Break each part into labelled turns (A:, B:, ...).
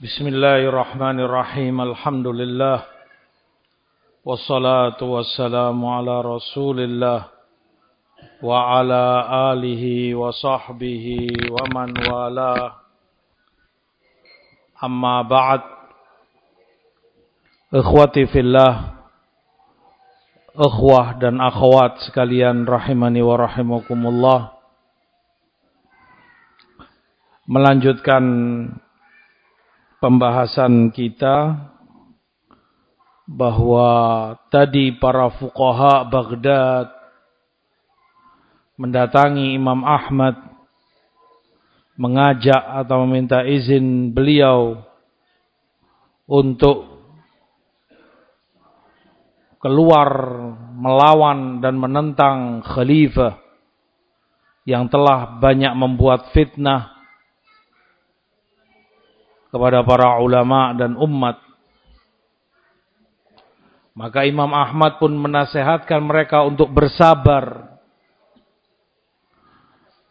A: بسم الله الرحمن الرحيم الحمد لله والصلاة والسلام على رسول الله وعلى آله وصحبه ومن والاه أما بعد إخوتي في الله Ikhwah dan akhwat sekalian rahimani wa rahimakumullah Melanjutkan pembahasan kita bahwa tadi para fuqaha Baghdad mendatangi Imam Ahmad mengajak atau meminta izin beliau untuk keluar melawan dan menentang khalifah yang telah banyak membuat fitnah kepada para ulama dan umat. Maka Imam Ahmad pun menasehatkan mereka untuk bersabar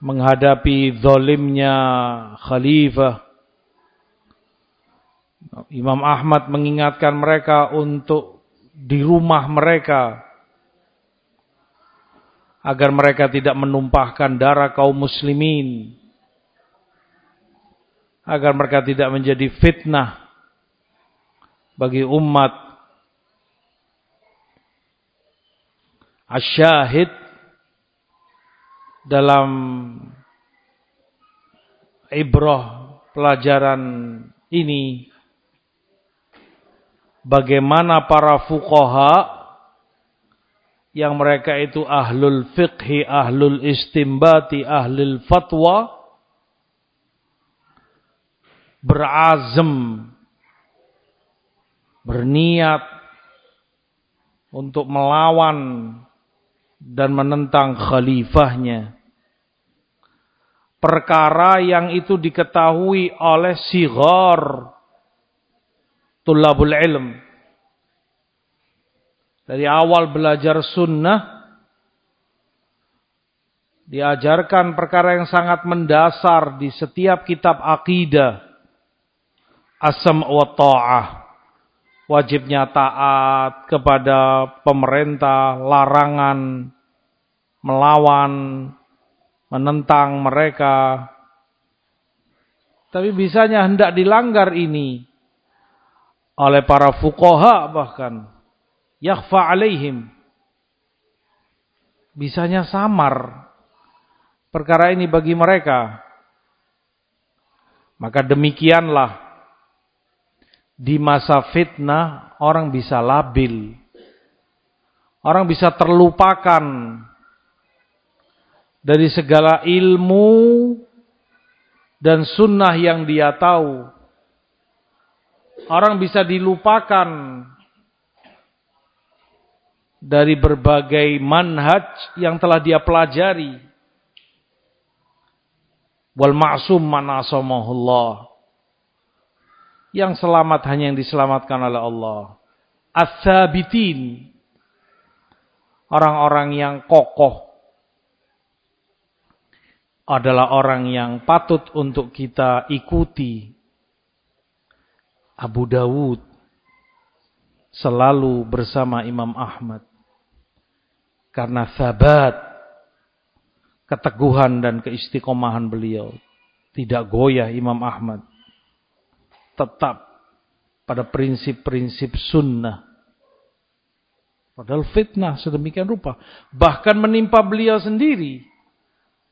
A: menghadapi zalimnya khalifah. Imam Ahmad mengingatkan mereka untuk di rumah mereka agar mereka tidak menumpahkan darah kaum muslimin agar mereka tidak menjadi fitnah bagi umat asyahid dalam ibrah pelajaran ini. Bagaimana para fuqaha yang mereka itu ahlul fiqhi, ahlul istimbati, ahlul fatwa berazam berniat untuk melawan dan menentang khalifahnya. Perkara yang itu diketahui oleh sigar tulabul ilm. Dari awal belajar sunnah diajarkan perkara yang sangat mendasar di setiap kitab akidah asam wa ta'ah. Wajibnya taat kepada pemerintah, larangan, melawan, menentang mereka. Tapi bisanya hendak dilanggar ini oleh para fukoha bahkan. Yakhfa alaihim. Bisanya samar perkara ini bagi mereka. Maka demikianlah di masa fitnah orang bisa labil. Orang bisa terlupakan dari segala ilmu dan sunnah yang dia tahu. Orang bisa dilupakan dari berbagai manhaj yang telah dia pelajari. Wal ma'sum man. Yang selamat hanya yang diselamatkan oleh Allah. As-sabitin. Orang-orang yang kokoh. Adalah orang yang patut untuk kita ikuti. Abu Dawud. Selalu bersama Imam Ahmad. Karena sabat. Keteguhan dan keistiqomahan beliau. Tidak goyah Imam Ahmad tetap pada prinsip-prinsip sunnah. Padahal fitnah sedemikian rupa. Bahkan menimpa beliau sendiri.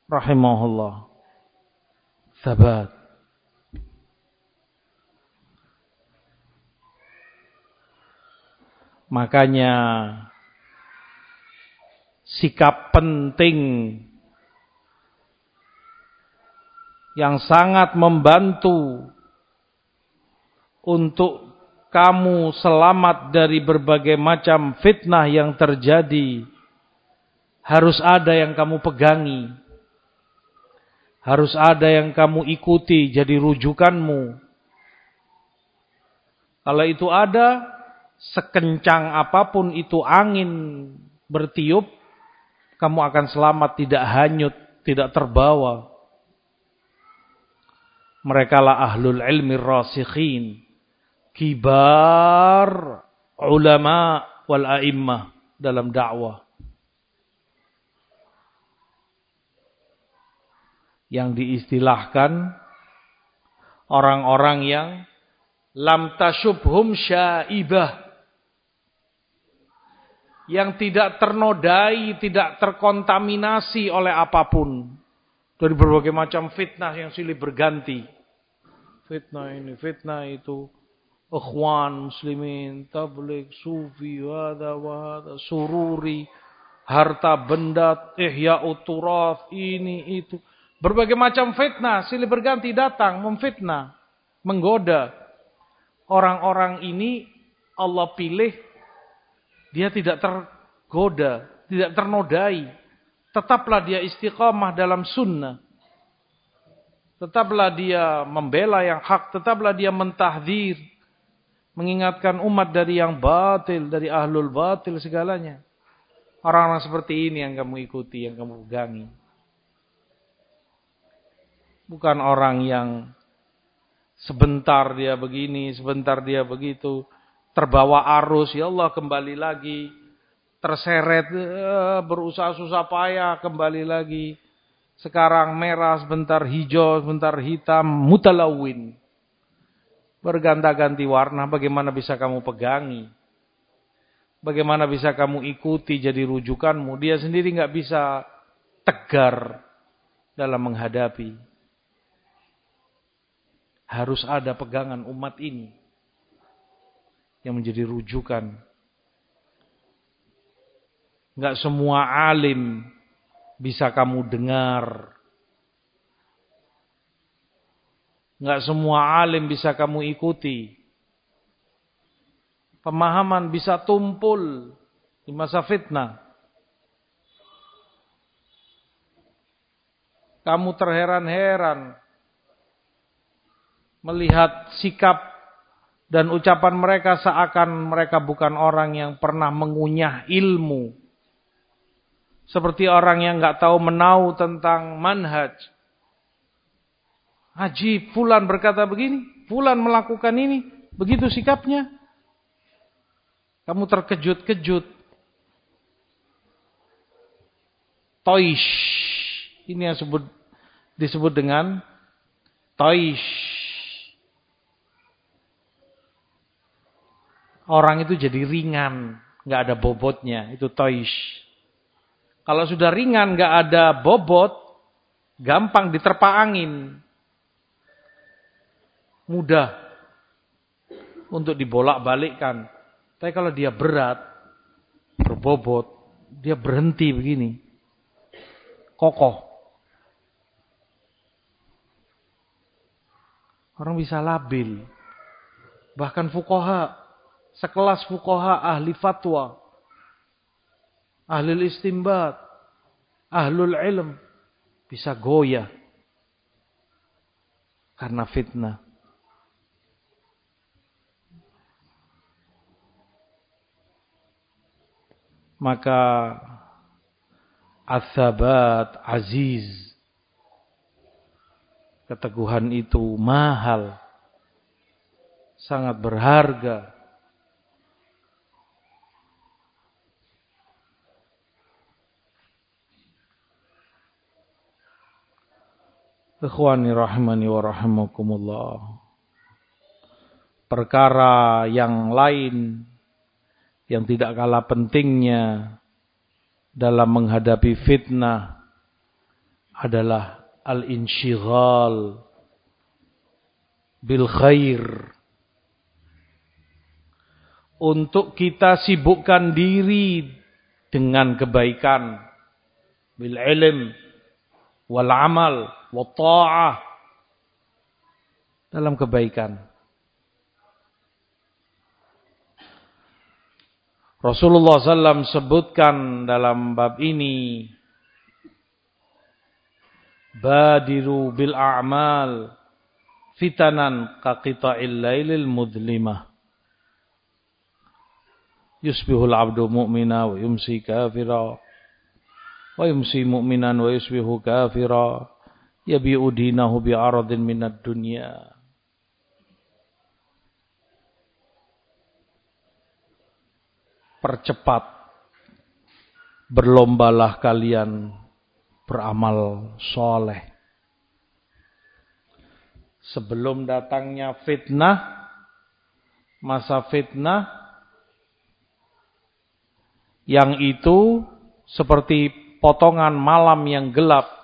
A: Rahimahullah. Sabat. Makanya sikap penting yang sangat membantu untuk kamu selamat dari berbagai macam fitnah yang terjadi, harus ada yang kamu pegangi. Harus ada yang kamu ikuti jadi rujukanmu. Kalau itu ada, sekencang apa pun itu angin bertiup, kamu akan selamat tidak hanyut, tidak terbawa. Mereka lah ahlul ilmi rasikhin. Kibar ulama wal a'immah dalam dakwah. Yang diistilahkan orang-orang yang lam tasyubhum syaibah yang tidak ternodai, tidak terkontaminasi oleh apa pun dari berbagai macam fitnah yang silih berganti. Fitnah ini, fitnah itu, ikhwan muslimin, tablik, sufi, wada, wada, sururi, harta benda, ihya uturaf, ini itu. Berbagai macam fitnah silih berganti datang memfitnah, menggoda. Orang-orang ini Allah pilih dia tidak tergoda, tidak ternodai. Tetaplah dia istiqamah dalam sunnah. Tetaplah dia membela yang hak. Tetaplah dia mentahdir. Mengingatkan umat dari yang batil, dari ahlul batil segalanya. Orang-orang seperti ini yang kamu ikuti, yang kamu pegangi. Bukan orang yang sebentar dia begini, sebentar dia begitu terbawa arus, ya Allah kembali lagi, terseret, eh, berusaha susah payah kembali lagi. Sekarang merah, sebentar hijau, sebentar hitam, mutalawin. Berganta-ganti warna, bagaimana bisa kamu pegangi? Bagaimana bisa kamu ikuti jadi rujukanmu? Dia sendiri nggak bisa tegar dalam menghadapi. Harus ada pegangan umat ini yang menjadi rujukan. Enggak semua alim bisa kamu dengar. Enggak semua alim bisa kamu ikuti. Pemahaman bisa tumpul di masa fitnah. Kamu terheran-heran melihat sikap dan ucapan mereka seakan mereka bukan orang yang pernah mengunyah ilmu. Seperti orang yang nggak tahu menau tentang manhaj. Haji, Fulan berkata begini, Fulan melakukan ini, begitu sikapnya. Kamu terkejut-kejut. Toish. Ini yang disebut, disebut dengan toish. orang itu jadi ringan, nggak ada bobotnya, itu toish. Kalau sudah ringan, nggak ada bobot, gampang diterpa angin. Mudah untuk dibolak-balikkan. Tapi kalau dia berat, berbobot, dia berhenti begini. Kokoh. Orang bisa labil. Bahkan fukoha sekelas fukoha ahli fatwa, ahli istimbat, ahlul ilm bisa goyah karena fitnah. Maka asabat aziz. Keteguhan itu mahal. Sangat berharga. Ikhwani rahimani wa rahimakumullah. Perkara yang lain yang tidak kalah pentingnya dalam menghadapi fitnah adalah al-insyighal bil khair. Untuk kita sibukkan diri dengan kebaikan bil ilm wal amal wa ta'ah dalam kebaikan. Rasulullah SAW sebutkan dalam bab ini Badiru bil a'mal fitanan qaqita'il lailil mudlimah. Yusbihul abdu mu'mina wa yumsi kafira. Wa yumsi mu'minan wa yusbihu kafira. Yabi'u dinahu bi'aradin minad dunya. Percepat berlombalah kalian beramal soleh. Sebelum datangnya fitnah, masa fitnah, yang itu seperti potongan malam yang gelap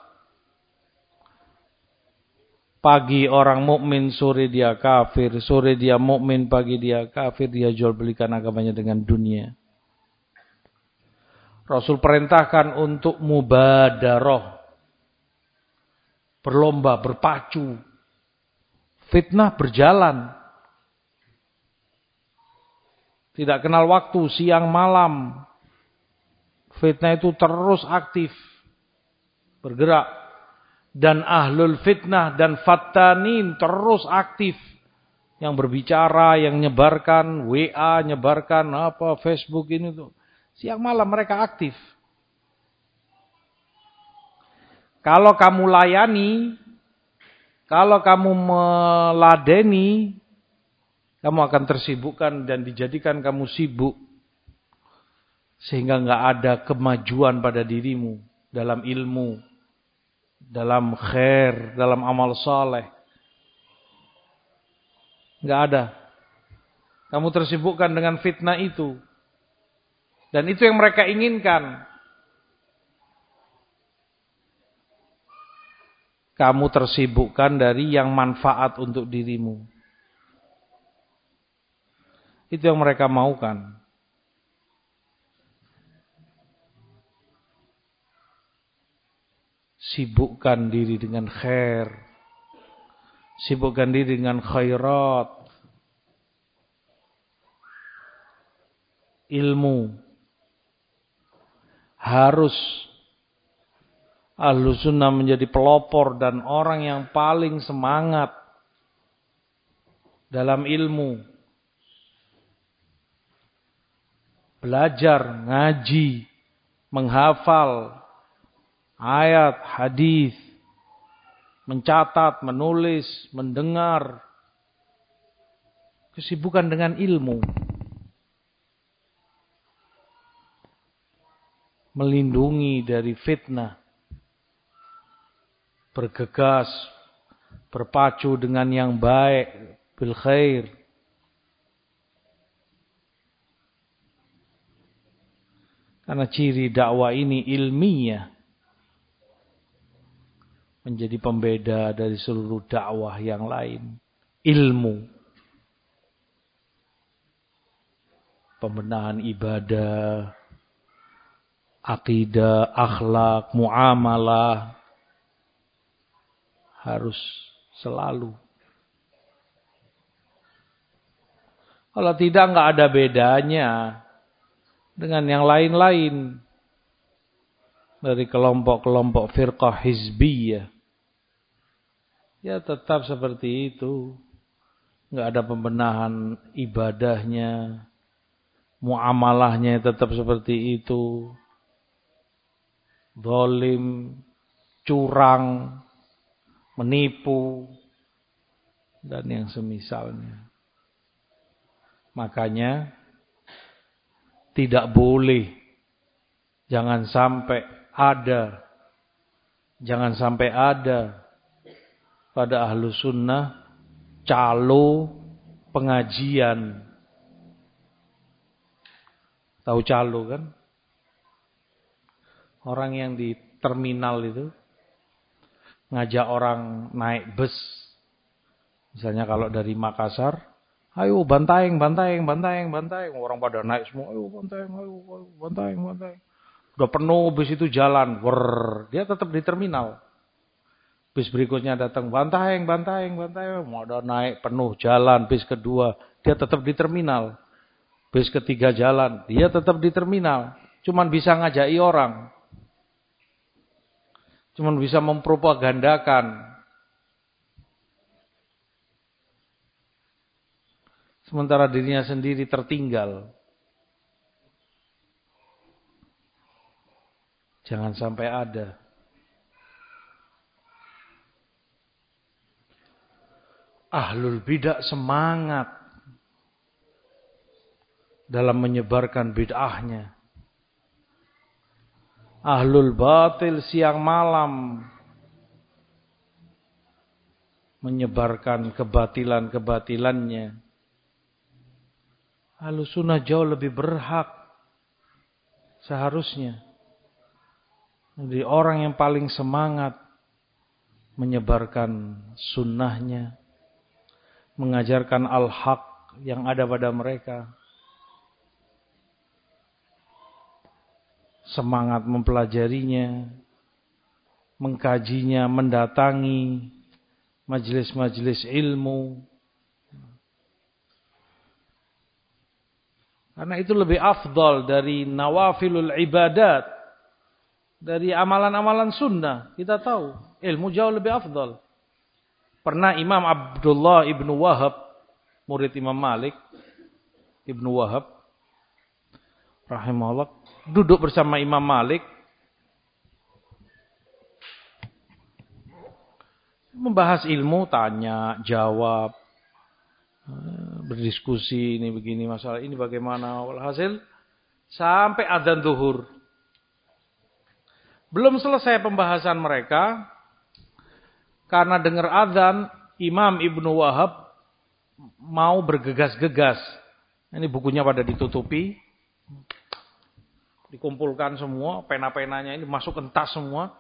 A: Pagi orang mukmin, sore dia kafir, sore dia mukmin, pagi dia kafir, dia jual belikan agamanya dengan dunia. Rasul perintahkan untuk mubadaroh. Berlomba, berpacu. Fitnah berjalan. Tidak kenal waktu, siang malam. Fitnah itu terus aktif. Bergerak dan ahlul fitnah dan fattanin terus aktif yang berbicara, yang nyebarkan WA, nyebarkan apa Facebook ini tuh. Siang malam mereka aktif. Kalau kamu layani, kalau kamu meladeni, kamu akan tersibukkan dan dijadikan kamu sibuk. Sehingga nggak ada kemajuan pada dirimu dalam ilmu, dalam khair, dalam amal saleh. Enggak ada. Kamu tersibukkan dengan fitnah itu. Dan itu yang mereka inginkan. Kamu tersibukkan dari yang manfaat untuk dirimu. Itu yang mereka maukan. Sibukkan diri dengan khair. Sibukkan diri dengan khairat. Ilmu. Harus Ahlu sunnah menjadi pelopor dan orang yang paling semangat dalam ilmu. Belajar, ngaji, menghafal, ayat, hadis, mencatat, menulis, mendengar, kesibukan dengan ilmu. Melindungi dari fitnah. Bergegas, berpacu dengan yang baik, bil khair. Karena ciri dakwah ini ilmiah menjadi pembeda dari seluruh dakwah yang lain. Ilmu. Pembenahan ibadah, akidah, akhlak, muamalah harus selalu. Kalau tidak nggak ada bedanya dengan yang lain-lain dari kelompok-kelompok firqah hizbiyah ya tetap seperti itu. Nggak ada pembenahan ibadahnya, muamalahnya tetap seperti itu. Dolim, curang, menipu, dan yang semisalnya. Makanya tidak boleh, jangan sampai ada, jangan sampai ada pada ahlu sunnah calo pengajian. Tahu calo kan? Orang yang di terminal itu ngajak orang naik bus. Misalnya kalau dari Makassar, ayo bantaeng, bantaeng, bantaeng, bantaeng. Orang pada naik semua, ayo bantaeng, ayo, ayo bantaeng, bantaeng. Udah penuh bus itu jalan, wer, dia tetap di terminal. Bis berikutnya datang, bantaeng, bantaeng, bantaeng. Mau ada naik penuh jalan. Bis kedua, dia tetap di terminal. Bis ketiga jalan, dia tetap di terminal. Cuman bisa ngajai orang. Cuman bisa mempropagandakan. Sementara dirinya sendiri tertinggal. Jangan sampai ada. Ahlul bidah semangat dalam menyebarkan bid'ahnya. Ahlul batil siang malam menyebarkan kebatilan-kebatilannya. Ahlus sunnah jauh lebih berhak seharusnya. Jadi orang yang paling semangat menyebarkan sunnahnya mengajarkan al-haq yang ada pada mereka. Semangat mempelajarinya, mengkajinya, mendatangi majelis-majelis ilmu. Karena itu lebih afdal dari nawafilul ibadat. Dari amalan-amalan sunnah. Kita tahu ilmu jauh lebih afdal. Pernah Imam Abdullah ibnu Wahab, murid Imam Malik, ibnu Wahab, rahimahullah, duduk bersama Imam Malik, membahas ilmu, tanya, jawab, eh, berdiskusi ini begini masalah ini bagaimana hasil sampai adzan duhur. Belum selesai pembahasan mereka, karena dengar azan, Imam Ibnu Wahab mau bergegas-gegas. Ini bukunya pada ditutupi. Dikumpulkan semua, pena-penanya ini masuk entas semua.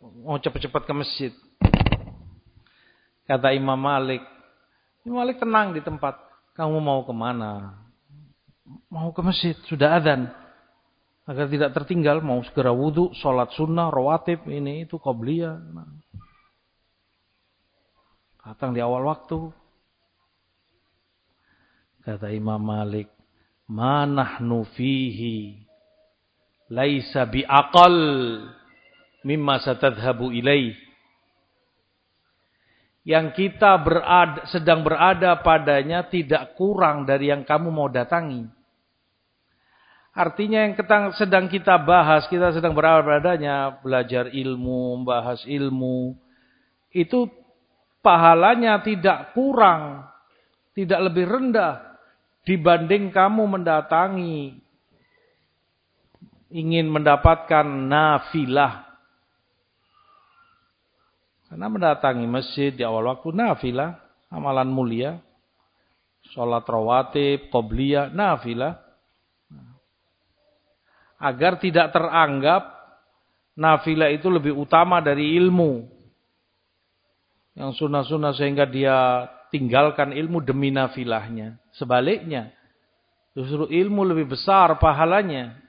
A: Mau cepat-cepat ke masjid. Kata Imam Malik. Imam Malik tenang di tempat. Kamu mau ke mana? Mau ke masjid, sudah azan. Agar tidak tertinggal, mau segera wudhu, sholat sunnah, rawatib, ini itu qobliyah. Nah. Datang di awal waktu. Kata Imam Malik, "Manahnu fihi laisa biaqal mimma satadhhabu ilaih." Yang kita berada, sedang berada padanya tidak kurang dari yang kamu mau datangi. Artinya yang sedang kita bahas, kita sedang berada padanya, belajar ilmu, membahas ilmu, itu pahalanya tidak kurang, tidak lebih rendah dibanding kamu mendatangi ingin mendapatkan nafilah. Karena mendatangi masjid di awal waktu nafilah, amalan mulia. Sholat rawatib, qobliyah, nafilah. Agar tidak teranggap nafilah itu lebih utama dari ilmu yang sunnah-sunnah sehingga dia tinggalkan ilmu demi nafilahnya. Sebaliknya, justru ilmu lebih besar pahalanya.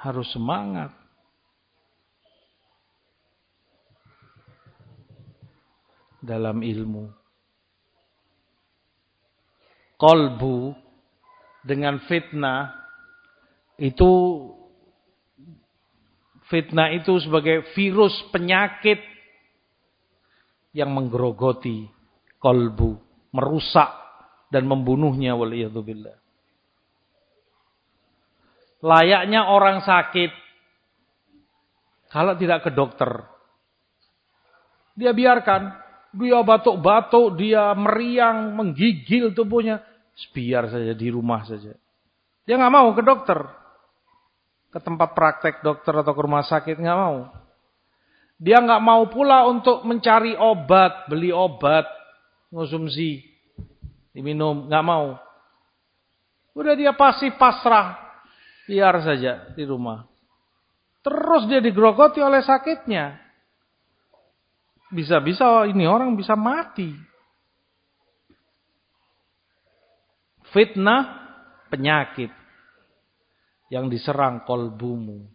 A: Harus semangat. Dalam ilmu. Kolbu dengan fitnah itu Fitnah itu sebagai virus penyakit yang menggerogoti kolbu, merusak dan membunuhnya waliyadzubillah. Layaknya orang sakit kalau tidak ke dokter. Dia biarkan, dia batuk-batuk, dia meriang, menggigil tubuhnya, biar saja di rumah saja. Dia nggak mau ke dokter ke tempat praktek dokter atau ke rumah sakit nggak mau. Dia nggak mau pula untuk mencari obat, beli obat, konsumsi, diminum, nggak mau. Udah dia pasif pasrah, biar saja di rumah. Terus dia digrogoti oleh sakitnya. Bisa-bisa ini orang bisa mati. Fitnah penyakit yang diserang kolbumu.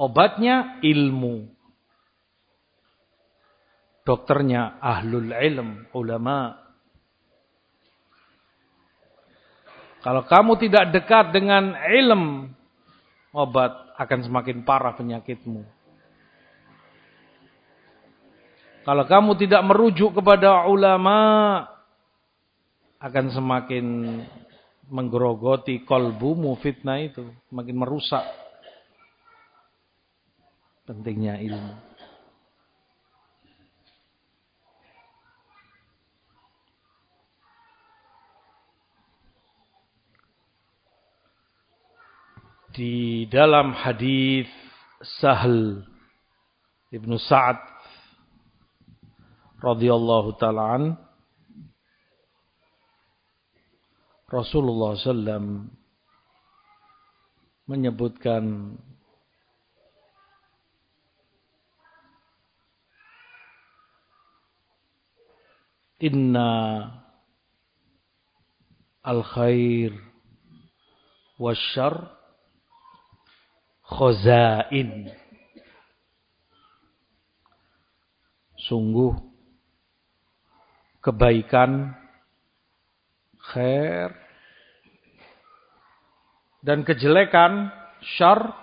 A: Obatnya ilmu. Dokternya ahlul ilm, ulama. Kalau kamu tidak dekat dengan ilm, obat akan semakin parah penyakitmu. Kalau kamu tidak merujuk kepada ulama, akan semakin menggerogoti kolbumu fitnah itu. Makin merusak. Pentingnya ilmu. Di dalam hadis Sahal Ibnu Sa'ad radhiyallahu taala an. Rasulullah sallam menyebutkan Inna al-khair wasyar khazain. Sungguh kebaikan khair dan kejelekan syar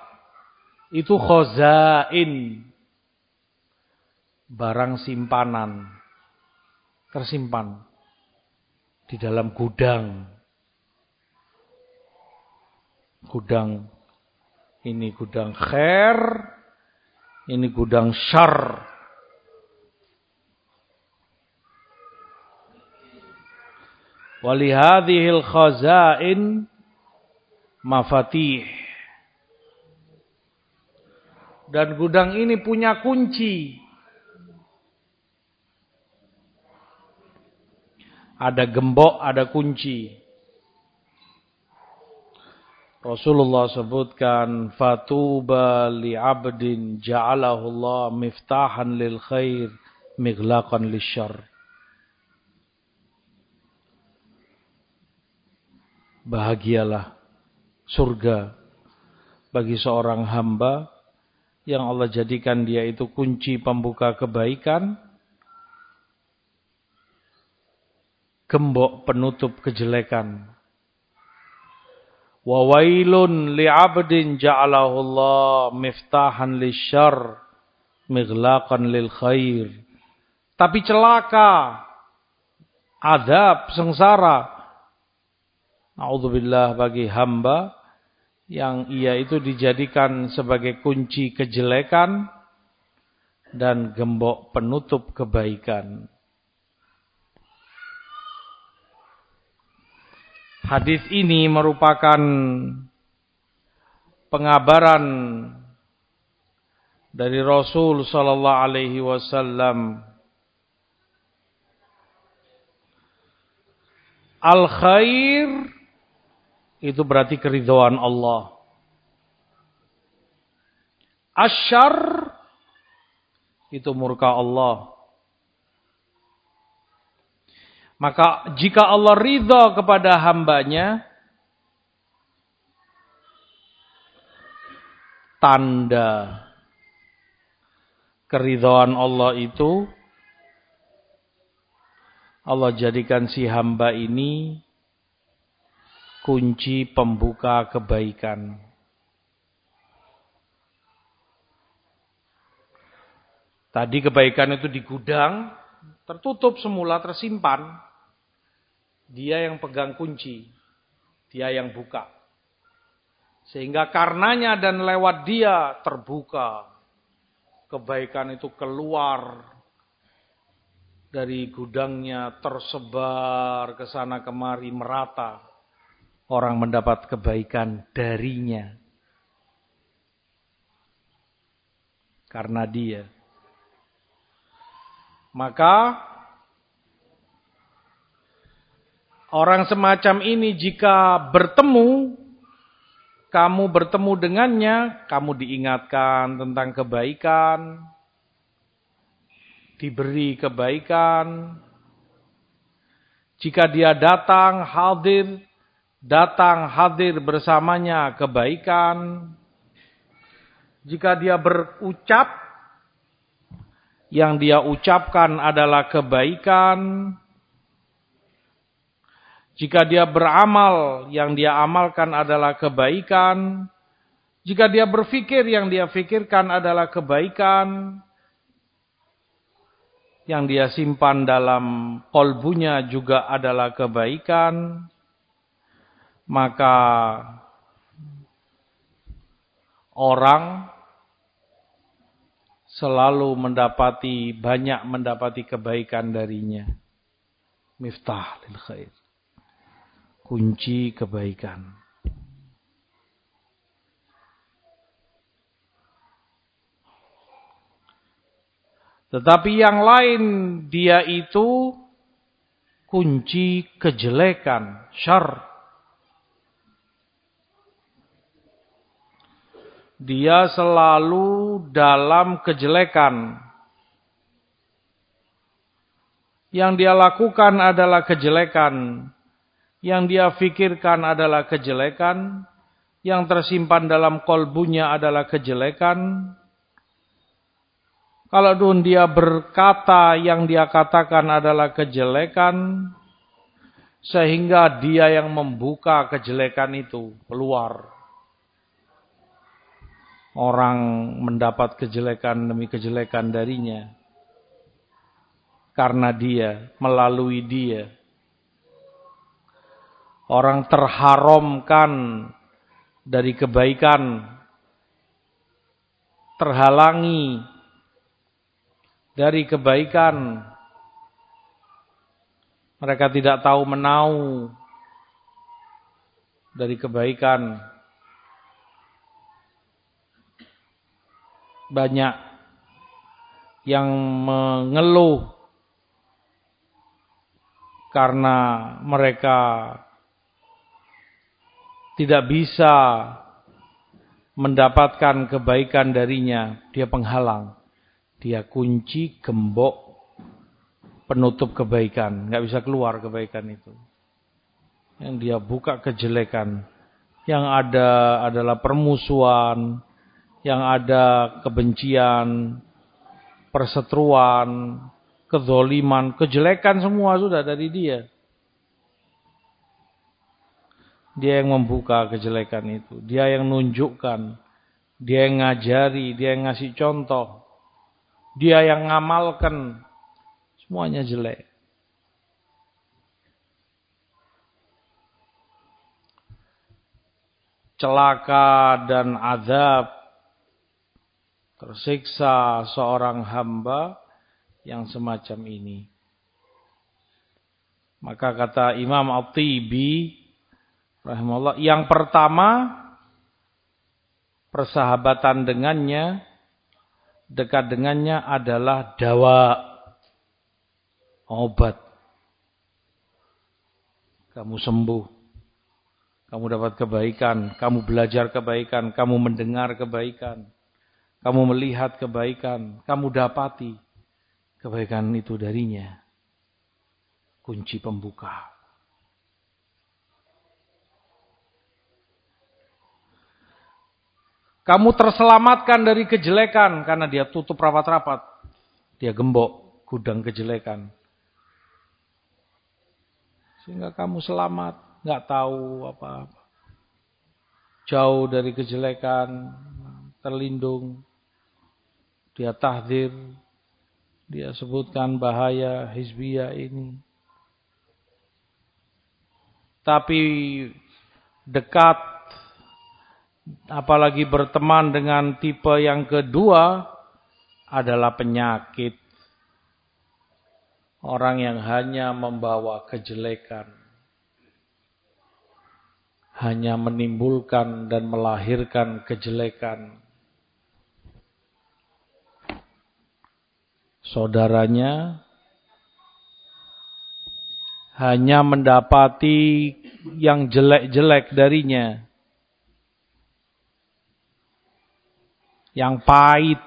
A: itu khazain barang simpanan tersimpan di dalam gudang. Gudang ini gudang khair, ini gudang syar. Walihadihil khazain mafatih. Dan gudang ini punya kunci. Ada gembok, ada kunci. Rasulullah sebutkan fatuba li abdin ja'alahu Allah miftahan lil khair mighlaqan lisyarr. Bahagialah surga bagi seorang hamba yang Allah jadikan dia itu kunci pembuka kebaikan gembok penutup kejelekan. Wa wailun li'abdin ja'alahu Allah miftahan lisyarr mighlaqan lil khair. Tapi celaka, adab, sengsara. Naudzubillah bagi hamba yang ia itu dijadikan sebagai kunci kejelekan dan gembok penutup kebaikan. Hadis ini merupakan pengabaran dari Rasul sallallahu alaihi wasallam Al khair itu berarti keridhaan Allah. Asyar itu murka Allah. Maka jika Allah ridha kepada hambanya, tanda keridhaan Allah itu, Allah jadikan si hamba ini kunci pembuka kebaikan. Tadi kebaikan itu di gudang, tertutup semula, tersimpan. Dia yang pegang kunci. Dia yang buka. Sehingga karenanya dan lewat dia terbuka. Kebaikan itu keluar dari gudangnya tersebar ke sana kemari merata. Orang mendapat kebaikan darinya. Karena dia. Maka Orang semacam ini jika bertemu, kamu bertemu dengannya, kamu diingatkan tentang kebaikan, diberi kebaikan. Jika dia datang hadir, datang hadir bersamanya kebaikan. Jika dia berucap, yang dia ucapkan adalah kebaikan jika dia beramal, yang dia amalkan adalah kebaikan. Jika dia berfikir, yang dia fikirkan adalah kebaikan. Yang dia simpan dalam kolbunya juga adalah kebaikan. Maka orang selalu mendapati banyak mendapati kebaikan darinya. Miftah lil khair. Kunci kebaikan. Tetapi yang lain dia itu kunci kejelekan, syar. Dia selalu dalam kejelekan. Yang dia lakukan adalah kejelekan. Yang dia fikirkan adalah kejelekan. Yang tersimpan dalam kolbunya adalah kejelekan. Kalau dun dia berkata yang dia katakan adalah kejelekan. Sehingga dia yang membuka kejelekan itu keluar orang mendapat kejelekan demi kejelekan darinya. Karena dia, melalui dia. Orang terharamkan dari kebaikan. Terhalangi dari kebaikan. Mereka tidak tahu menau dari kebaikan. banyak yang mengeluh karena mereka tidak bisa mendapatkan kebaikan darinya, dia penghalang. Dia kunci gembok penutup kebaikan, nggak bisa keluar kebaikan itu. Yang dia buka kejelekan, yang ada adalah permusuhan, yang ada kebencian, perseteruan, kezoliman, kejelekan semua sudah dari dia. Dia yang membuka kejelekan itu. Dia yang nunjukkan. Dia yang ngajari. Dia yang ngasih contoh. Dia yang ngamalkan. Semuanya jelek. Celaka dan azab tersiksa seorang hamba yang semacam ini. Maka kata Imam At-Tibi rahimahullah, yang pertama persahabatan dengannya, dekat dengannya adalah dawa obat. Kamu sembuh. Kamu dapat kebaikan, kamu belajar kebaikan, kamu mendengar kebaikan. Kamu melihat kebaikan, kamu dapati kebaikan itu darinya. Kunci pembuka. Kamu terselamatkan dari kejelekan karena dia tutup rapat-rapat. Dia gembok gudang kejelekan. Sehingga kamu selamat, nggak tahu apa-apa. Jauh dari kejelekan, terlindung. Dia tahdir, dia sebutkan bahaya hizbiyah ini. Tapi dekat, apalagi berteman dengan tipe yang kedua adalah penyakit. Orang yang hanya membawa kejelekan. Hanya menimbulkan dan melahirkan kejelekan. saudaranya hanya mendapati yang jelek-jelek darinya. Yang pahit.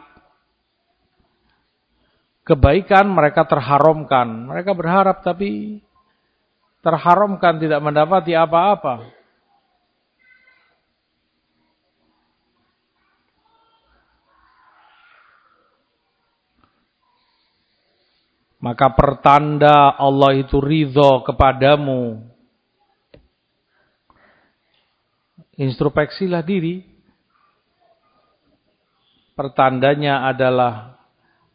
A: Kebaikan mereka terharamkan. Mereka berharap tapi terharamkan tidak mendapati apa-apa. Maka pertanda Allah itu ridho kepadamu. Introspeksilah diri. Pertandanya adalah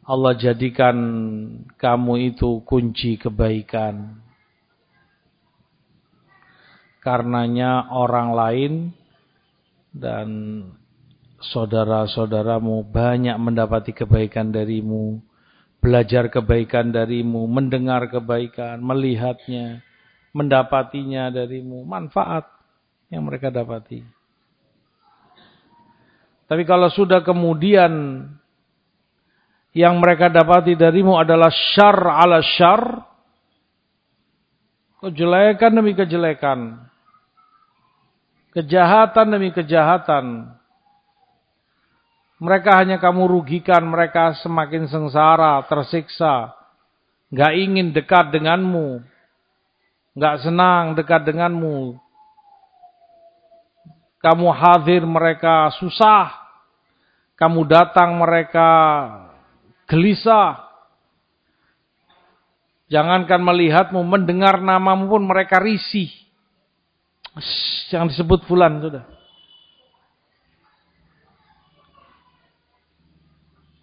A: Allah jadikan kamu itu kunci kebaikan. Karenanya orang lain dan saudara-saudaramu banyak mendapati kebaikan darimu, belajar kebaikan darimu, mendengar kebaikan, melihatnya, mendapatinya darimu, manfaat yang mereka dapati. Tapi kalau sudah kemudian yang mereka dapati darimu adalah syar ala syar, kejelekan demi kejelekan, kejahatan demi kejahatan, mereka hanya kamu rugikan, mereka semakin sengsara, tersiksa. Gak ingin dekat denganmu. Gak senang dekat denganmu. Kamu hadir mereka susah. Kamu datang mereka gelisah. Jangankan melihatmu, mendengar namamu pun mereka risih. Yang disebut fulan sudah.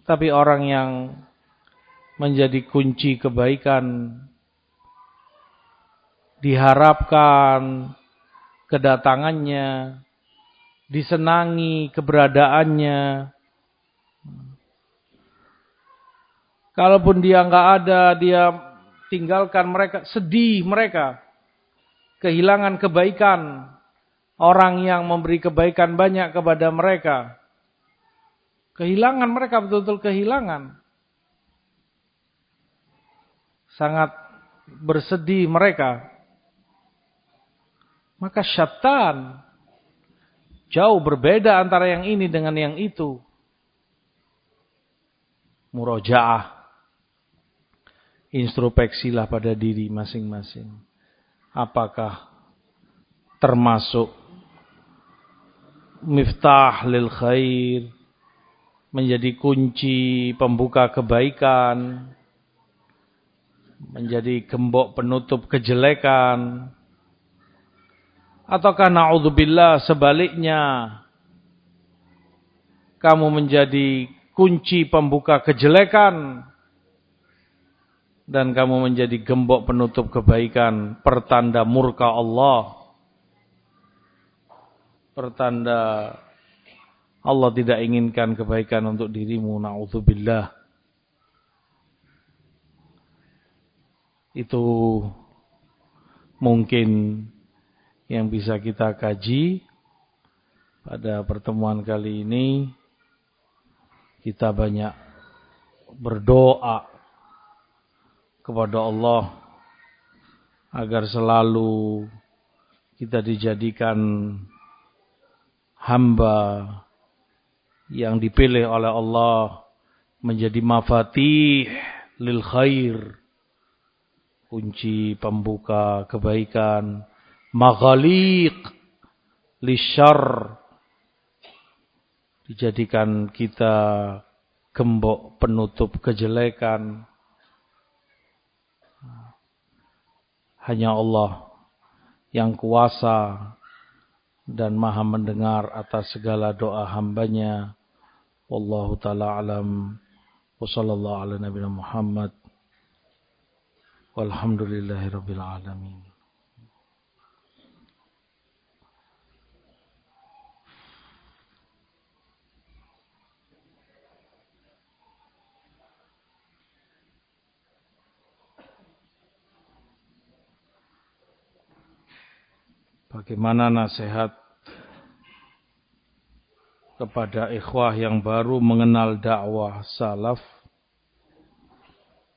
A: Tapi orang yang menjadi kunci kebaikan diharapkan kedatangannya, disenangi keberadaannya. Kalaupun dia nggak ada, dia tinggalkan mereka, sedih mereka, kehilangan kebaikan. Orang yang memberi kebaikan banyak kepada mereka. Kehilangan mereka betul-betul kehilangan. Sangat bersedih mereka. Maka syaitan jauh berbeda antara yang ini dengan yang itu. Murojaah. Introspeksilah pada diri masing-masing. Apakah termasuk miftah lil khair menjadi kunci pembuka kebaikan, menjadi gembok penutup kejelekan, ataukah na'udzubillah sebaliknya, kamu menjadi kunci pembuka kejelekan, dan kamu menjadi gembok penutup kebaikan, pertanda murka Allah, pertanda Allah tidak inginkan kebaikan untuk dirimu. Na'udzubillah. Itu mungkin yang bisa kita kaji pada pertemuan kali ini. Kita banyak berdoa kepada Allah agar selalu kita dijadikan hamba yang dipilih oleh Allah menjadi mafatih lil khair kunci pembuka kebaikan maghaliq lisyar dijadikan kita gembok penutup kejelekan hanya Allah yang kuasa dan maha mendengar atas segala doa hambanya Wallahu ta'ala alam. Wa sallallahu ala nabiyina Muhammad. Walhamdulillahi rabbil alamin. Bagaimana nasihat kepada ikhwah yang baru mengenal dakwah salaf,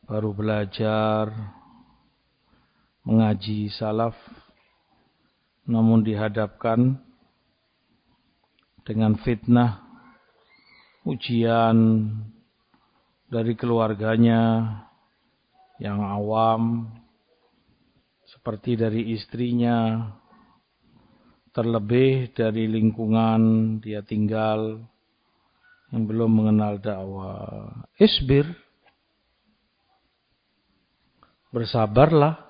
A: baru belajar mengaji salaf, namun dihadapkan dengan fitnah, ujian dari keluarganya yang awam, seperti dari istrinya, terlebih dari lingkungan dia tinggal yang belum mengenal dakwah. Isbir. Bersabarlah.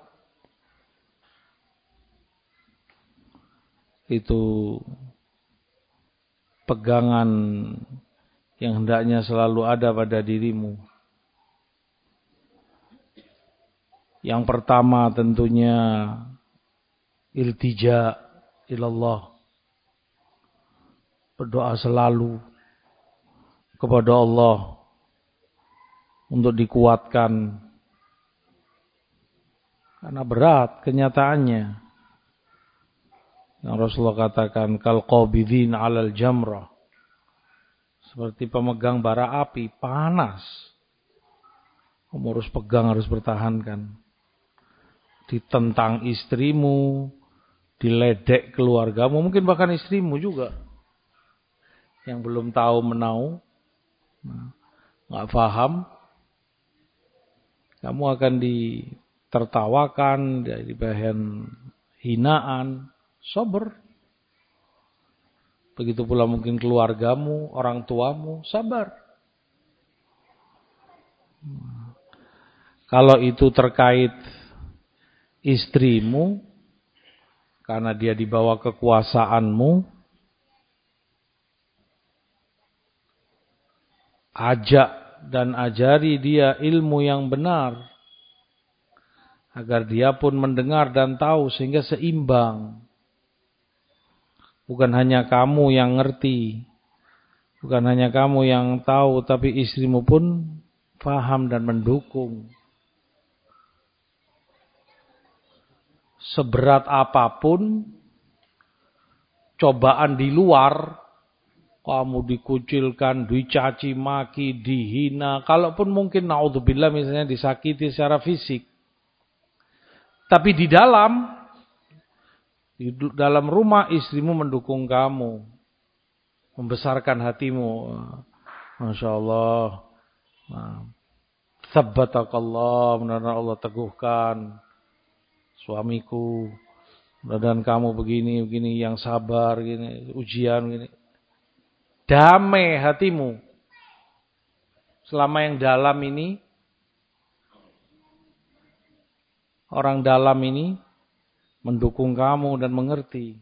A: Itu pegangan yang hendaknya selalu ada pada dirimu. Yang pertama tentunya iltija ilallah. Berdoa selalu kepada Allah untuk dikuatkan. Karena berat kenyataannya. Yang Rasulullah katakan kal qabidin 'alal jamrah. Seperti pemegang bara api panas. Kamu harus pegang harus pertahankan. Ditentang istrimu diledek keluargamu mungkin bahkan istrimu juga yang belum tahu menau. Nah, nggak paham. Kamu akan ditertawakan dari bahan hinaan sober. Begitu pula mungkin keluargamu orang tuamu sabar. Kalau itu terkait istrimu karena dia dibawa kekuasaanmu ajak dan ajari dia ilmu yang benar agar dia pun mendengar dan tahu sehingga seimbang. Bukan hanya kamu yang ngerti bukan hanya kamu yang tahu tapi istrimu pun paham dan mendukung seberat apa pun cobaan di luar kamu dikucilkan, dicaci maki, dihina, kalaupun mungkin naudzubillah misalnya disakiti secara fisik. Tapi di dalam di dalam rumah istrimu mendukung kamu, membesarkan hatimu. Masya Allah. Sabbatakallah, benar Allah teguhkan suamiku. Dan kamu begini, begini, yang sabar, gini, ujian, gini damai hatimu. Selama yang dalam ini, orang dalam ini mendukung kamu dan mengerti.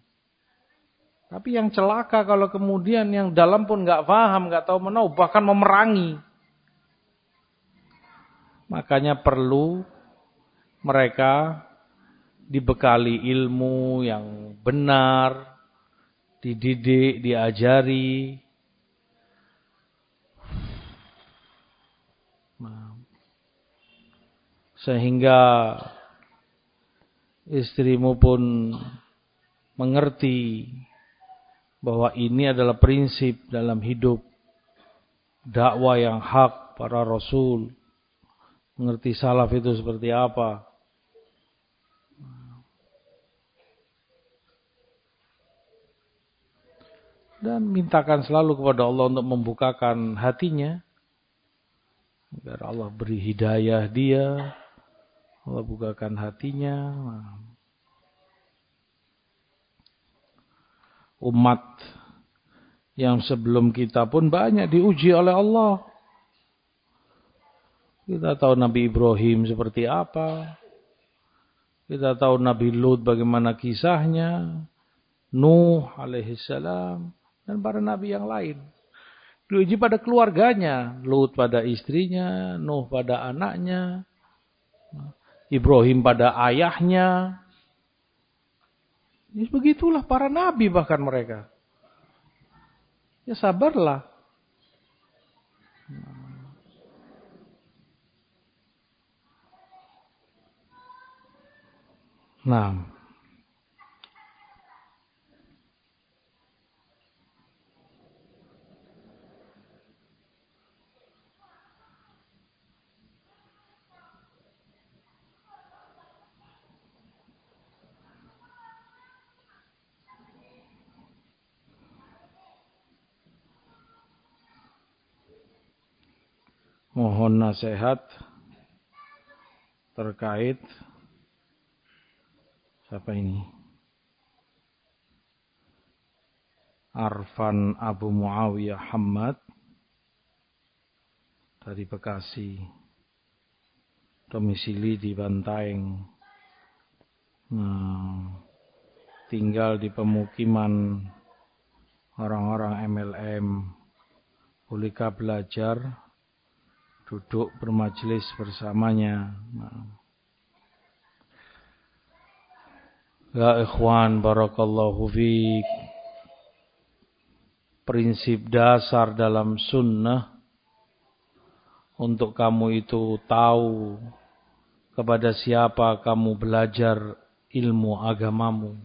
A: Tapi yang celaka kalau kemudian yang dalam pun nggak paham, nggak tahu menau, bahkan memerangi. Makanya perlu mereka dibekali ilmu yang benar, dididik, diajari, Sehingga istrimu pun mengerti bahwa ini adalah prinsip dalam hidup dakwah yang hak para rasul. Mengerti salaf itu seperti apa. Dan mintakan selalu kepada Allah untuk membukakan hatinya. Agar Allah beri hidayah dia Allah bukakan hatinya. Umat yang sebelum kita pun banyak diuji oleh Allah. Kita tahu Nabi Ibrahim seperti apa. Kita tahu Nabi Lut bagaimana kisahnya. Nuh alaihissalam. Dan para nabi yang lain. Diuji pada keluarganya. Lut pada istrinya. Nuh pada anaknya. Ibrahim pada ayahnya. Ya, begitulah para nabi bahkan mereka. Ya sabarlah. Nah. Mohon nasihat terkait siapa ini? Arfan Abu Muawiyah Hamad dari Bekasi domisili di Bantaeng nah, tinggal di pemukiman orang-orang MLM Ulika belajar duduk bermajelis bersamanya. Ya ikhwan barakallahu fiik. prinsip dasar dalam sunnah untuk kamu itu tahu kepada siapa kamu belajar ilmu agamamu.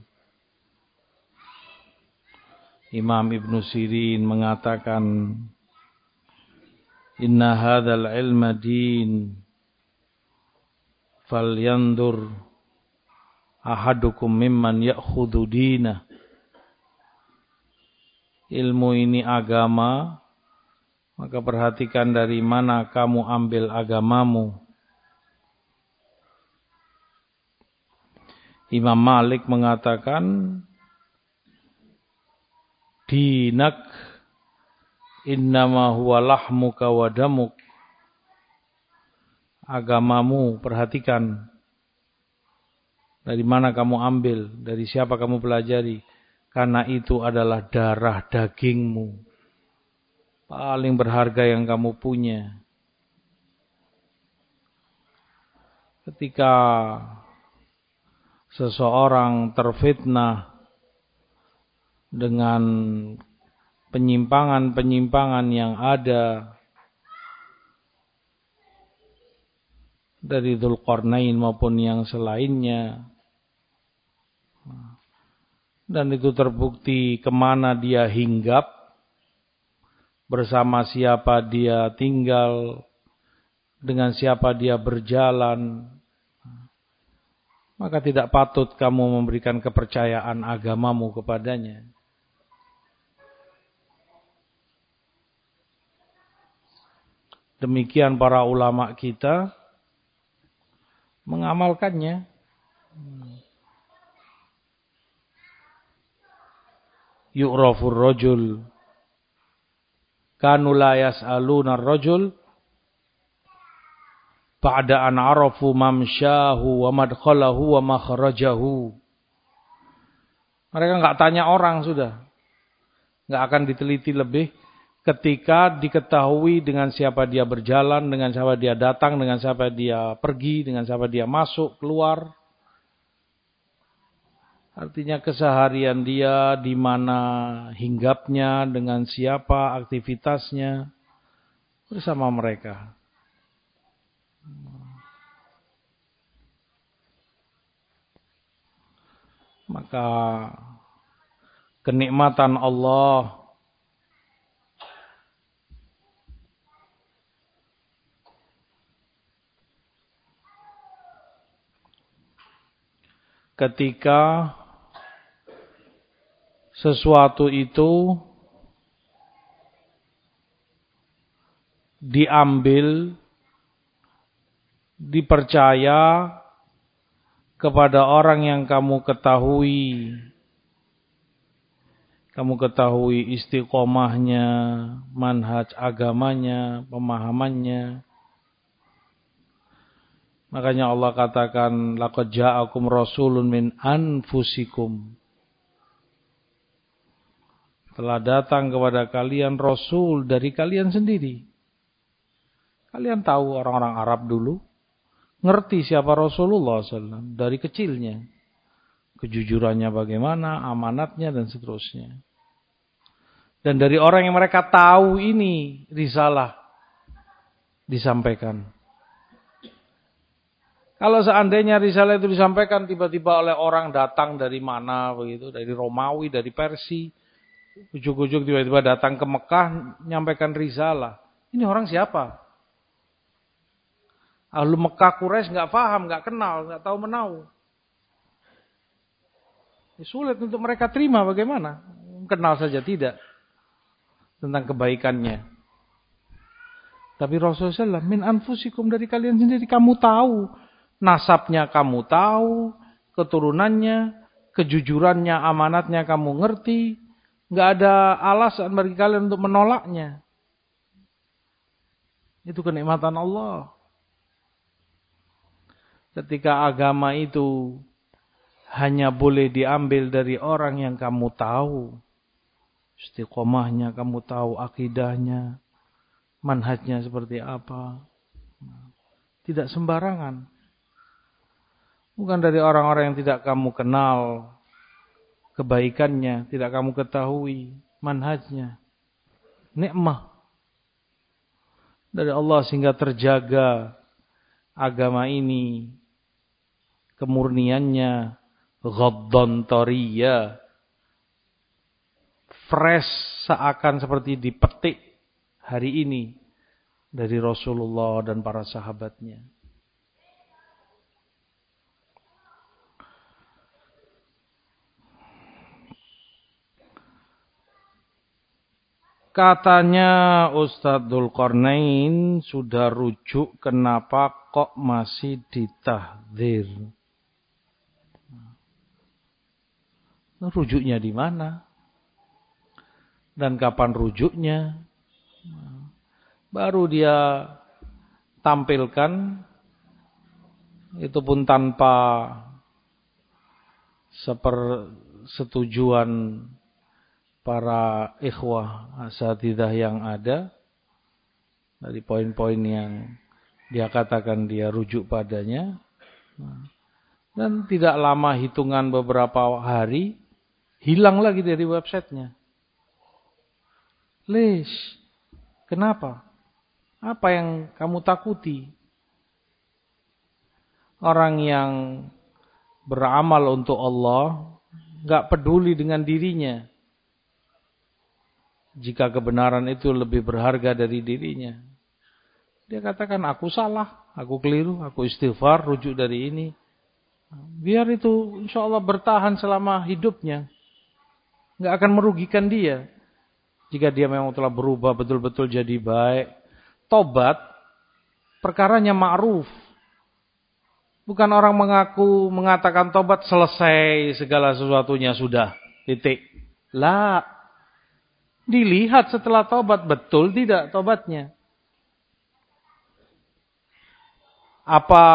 A: Imam Ibn Sirin mengatakan Inna hadzal ilma din falyandur ahadukum mimman ya'khudhu dinah ilmu ini agama maka perhatikan dari mana kamu ambil agamamu. Imam Malik mengatakan dinak innama huwa lahmuka wa agamamu perhatikan. Dari mana kamu ambil dari siapa kamu pelajari. Karena itu adalah darah dagingmu. Paling berharga yang kamu punya. Ketika seseorang terfitnah dengan penyimpangan-penyimpangan yang ada dari Dzulqarnain maupun yang selainnya. Dan itu terbukti ke mana dia hinggap bersama siapa dia tinggal dengan siapa dia berjalan. Maka tidak patut kamu memberikan kepercayaan agamamu kepadanya Demikian para ulama kita mengamalkannya. Yu'rafur rajul kanu la yas'aluna ar-rajul ba'da an arafu mamsyahu wa madkhalahu wa makhrajahu. Mereka enggak tanya orang sudah. Enggak akan diteliti lebih ketika diketahui dengan siapa dia berjalan, dengan siapa dia datang, dengan siapa dia pergi, dengan siapa dia masuk, keluar. Artinya keseharian dia di mana hinggapnya, dengan siapa aktivitasnya bersama mereka. Maka kenikmatan Allah ketika sesuatu itu diambil, dipercaya kepada orang yang kamu ketahui. Kamu ketahui istiqomahnya, manhaj agamanya, pemahamannya. Makanya Allah katakan laqad ja'akum rasulun min anfusikum. Telah datang kepada kalian rasul dari kalian sendiri. Kalian tahu orang-orang Arab dulu ngerti siapa Rasulullah SAW dari kecilnya. Kejujurannya bagaimana, amanatnya dan seterusnya. Dan dari orang yang mereka tahu ini risalah disampaikan. Kalau seandainya risalah itu disampaikan tiba-tiba oleh orang datang dari mana begitu, dari Romawi, dari Persia, ujuk-ujuk tiba-tiba datang ke Mekah menyampaikan risalah. Ini orang siapa? Ahlu Mekah Quraisy nggak paham, nggak kenal, nggak tahu menau. Ya, sulit untuk mereka terima bagaimana? Kenal saja tidak tentang kebaikannya. Tapi Rasulullah min anfusikum dari kalian sendiri kamu tahu nasabnya kamu tahu, keturunannya, kejujurannya, amanatnya kamu ngerti, nggak ada alasan bagi kalian untuk menolaknya. Itu kenikmatan Allah. Ketika agama itu hanya boleh diambil dari orang yang kamu tahu. Istiqomahnya kamu tahu, akidahnya, manhajnya seperti apa. Tidak sembarangan. Bukan dari orang-orang yang tidak kamu kenal. Kebaikannya, tidak kamu ketahui. Manhajnya. nikmah. Dari Allah sehingga terjaga agama ini. Kemurniannya. Ghaddon tariya. Fresh seakan seperti dipetik hari ini dari Rasulullah dan para sahabatnya. Katanya Ustadz Dulkornain sudah rujuk kenapa kok masih ditahdir. Nah, rujuknya di mana? Dan kapan rujuknya? Baru dia tampilkan itu pun tanpa sepersetujuan para ikhwah asatidah yang ada dari poin-poin yang dia katakan dia rujuk padanya dan tidak lama hitungan beberapa hari hilang lagi dari websitenya. Lish, kenapa? Apa yang kamu takuti? Orang yang beramal untuk Allah nggak peduli dengan dirinya jika kebenaran itu lebih berharga dari dirinya. Dia katakan, aku salah, aku keliru, aku istighfar, rujuk dari ini. Biar itu insya Allah bertahan selama hidupnya. Nggak akan merugikan dia. Jika dia memang telah berubah betul-betul jadi baik. Tobat, perkaranya ma'ruf. Bukan orang mengaku, mengatakan tobat selesai segala sesuatunya sudah. Titik. Lah, Dilihat setelah tobat, betul tidak tobatnya. Apa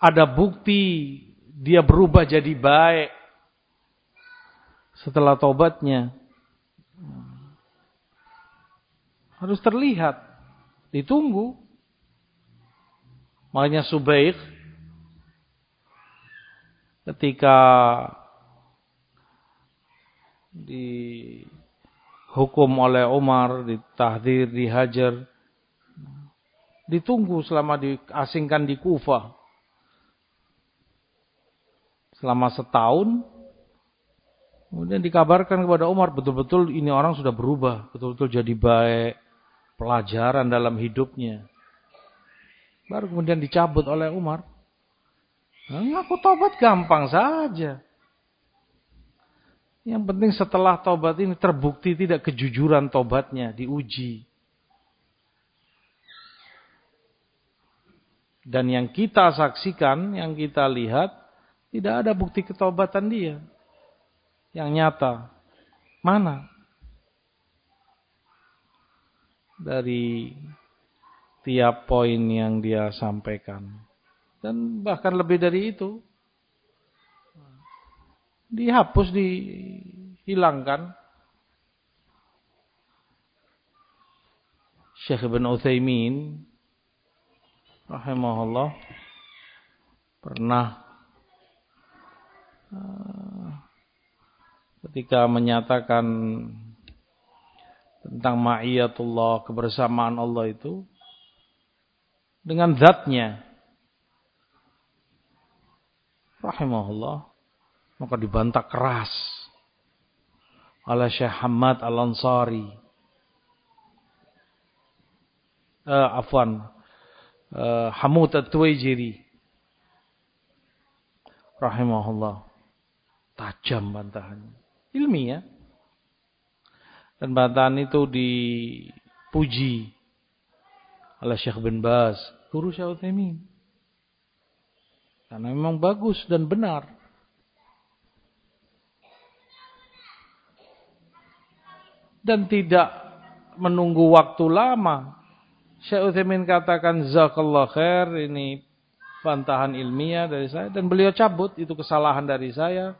A: ada bukti dia berubah jadi baik setelah tobatnya? Harus terlihat. Ditunggu. Makanya Subaik ketika di hukum oleh Umar, ditahdir, dihajar. Ditunggu selama diasingkan di Kufah. Selama setahun. Kemudian dikabarkan kepada Umar, betul-betul ini orang sudah berubah. Betul-betul jadi baik. Pelajaran dalam hidupnya. Baru kemudian dicabut oleh Umar. Nah, aku tobat gampang saja. Yang penting setelah tobat ini terbukti tidak kejujuran tobatnya, diuji. Dan yang kita saksikan, yang kita lihat, tidak ada bukti ketobatan dia. Yang nyata. Mana? Dari tiap poin yang dia sampaikan. Dan bahkan lebih dari itu dihapus, dihilangkan. Syekh Ibn Uthaymin rahimahullah pernah uh, ketika menyatakan tentang ma'iyatullah kebersamaan Allah itu dengan zatnya rahimahullah maka dibantah keras oleh Syekh Hamad Al-Ansari. Uh, afwan, uh, Hamud At-Tuwaijiri. Rahimahullah. Tajam bantahannya. Ilmiah. Dan bantahan itu dipuji oleh Syekh bin Baz. Guru Syekh Uthaymin. Karena memang bagus dan benar. Dan tidak menunggu waktu lama. Syekh Utsaimin katakan zakallah khair ini bantahan ilmiah dari saya. Dan beliau cabut itu kesalahan dari saya.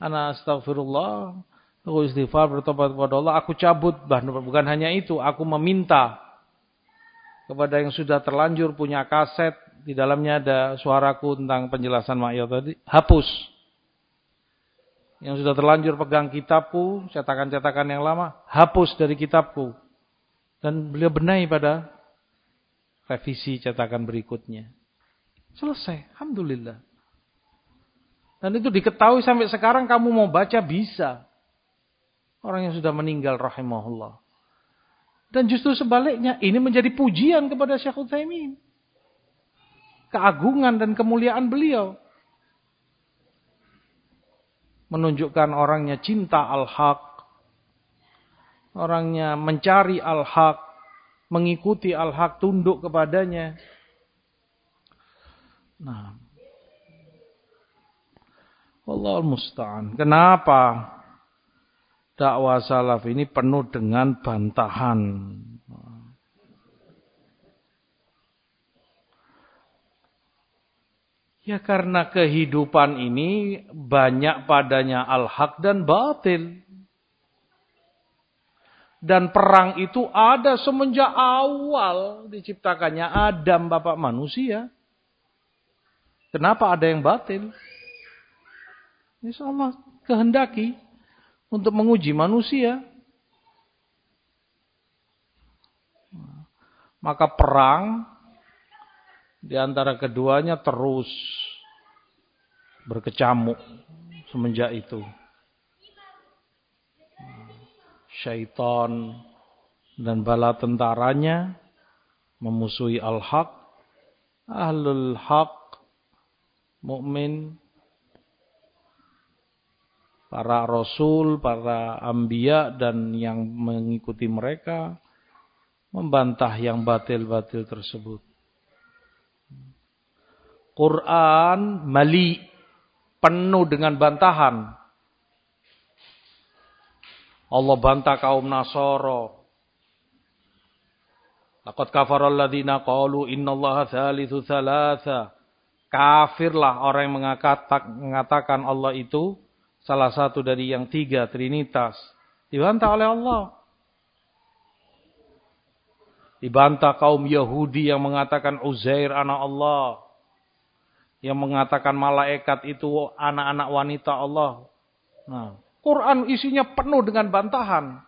A: Ana astagfirullah, aku istighfar bertobat kepada Allah, aku cabut bukan hanya itu, aku meminta kepada yang sudah terlanjur punya kaset. Di dalamnya ada suaraku tentang penjelasan Ma'iyah tadi, hapus yang sudah terlanjur pegang kitabku, cetakan-cetakan yang lama, hapus dari kitabku. Dan beliau benahi pada revisi cetakan berikutnya. Selesai. Alhamdulillah. Dan itu diketahui sampai sekarang kamu mau baca bisa. Orang yang sudah meninggal rahimahullah. Dan justru sebaliknya, ini menjadi pujian kepada Syekh Utsaimin. Keagungan dan kemuliaan beliau. Menunjukkan orangnya cinta al-haq. Orangnya mencari al-haq. Mengikuti al-haq, tunduk kepadanya. Nah. Allah musta'an. Kenapa dakwah salaf ini penuh dengan bantahan. Ya karena kehidupan ini banyak padanya al-haq dan batil. Dan perang itu ada semenjak awal diciptakannya Adam bapak manusia. Kenapa ada yang batil? Insya Allah kehendaki untuk menguji manusia. Maka perang di antara keduanya terus berkecamuk semenjak itu. Syaitan dan bala tentaranya memusuhi al-haq, ahlul haq, mukmin para rasul, para ambia dan yang mengikuti mereka membantah yang batil-batil tersebut. Quran mali penuh dengan bantahan. Allah bantah kaum Nasoro. Laqad kafara alladziina qalu innallaha tsalitsu tsalatsa. Kafirlah orang yang mengatakan Allah itu salah satu dari yang tiga trinitas dibantah oleh Allah. Dibantah kaum Yahudi yang mengatakan Uzair anak Allah. Yang mengatakan malaikat itu anak-anak wanita Allah. Nah, Quran isinya penuh dengan bantahan.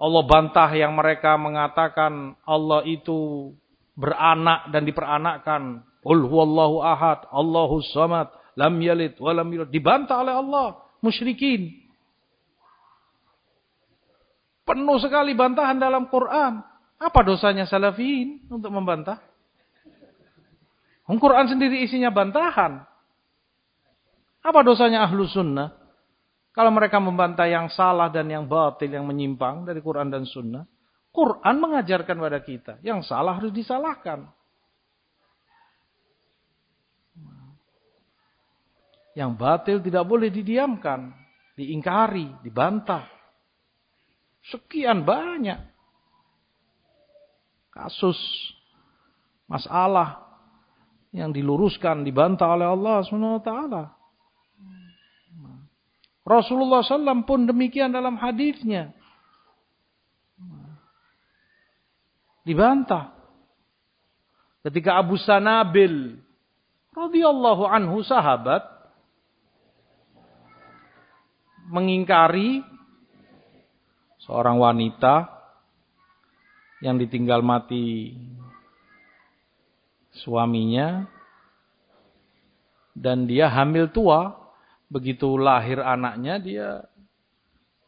A: Allah bantah yang mereka mengatakan Allah itu beranak dan diperanakkan. Qul huwallahu ahad, Allahus samad, lam yalid wa lam yulad dibantah oleh Allah musyrikin penuh sekali bantahan dalam Quran apa dosanya salafin untuk membantah Quran sendiri isinya bantahan. Apa dosanya ahlu sunnah? Kalau mereka membantah yang salah dan yang batil yang menyimpang dari Quran dan sunnah Quran mengajarkan pada kita. Yang salah harus disalahkan. Yang batil tidak boleh didiamkan, diingkari, dibantah. Sekian banyak kasus masalah yang diluruskan, dibantah oleh Allah SWT. Rasulullah SAW pun demikian dalam hadisnya. Dibantah. Ketika Abu Sanabil radhiyallahu anhu sahabat mengingkari seorang wanita yang ditinggal mati suaminya dan dia hamil tua begitu lahir anaknya dia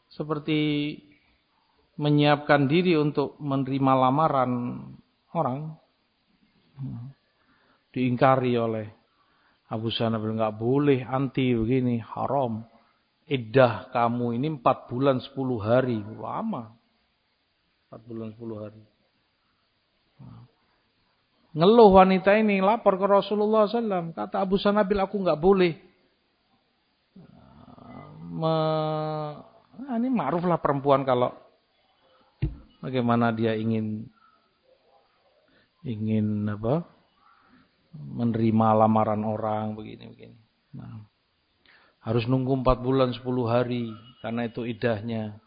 A: seperti menyiapkan diri untuk menerima lamaran orang diingkari oleh Abu Sanabil nggak boleh anti begini haram iddah kamu ini 4 bulan 10 hari. Lama. 4 bulan 10 hari. Ngeluh wanita ini lapor ke Rasulullah SAW. Kata Abu Sanabil aku nggak boleh. Me, nah ini ma'ruf lah perempuan kalau bagaimana dia ingin ingin apa menerima lamaran orang begini begini. Nah. Harus nunggu 4 bulan 10 hari. Karena itu idahnya.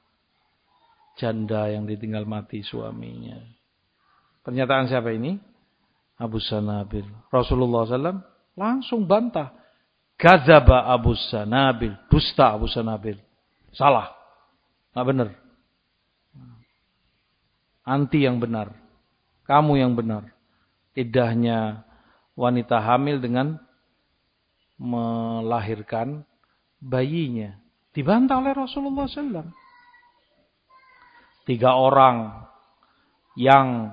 A: Janda yang ditinggal mati suaminya. Pernyataan siapa ini? Abu Sanabil. Rasulullah SAW langsung bantah. Gazaba Abu Sanabil. Dusta Abu Sanabil. Salah. Nggak benar. Anti yang benar. Kamu yang benar. Idahnya wanita hamil dengan melahirkan bayinya. Dibantah oleh Rasulullah SAW. Tiga orang yang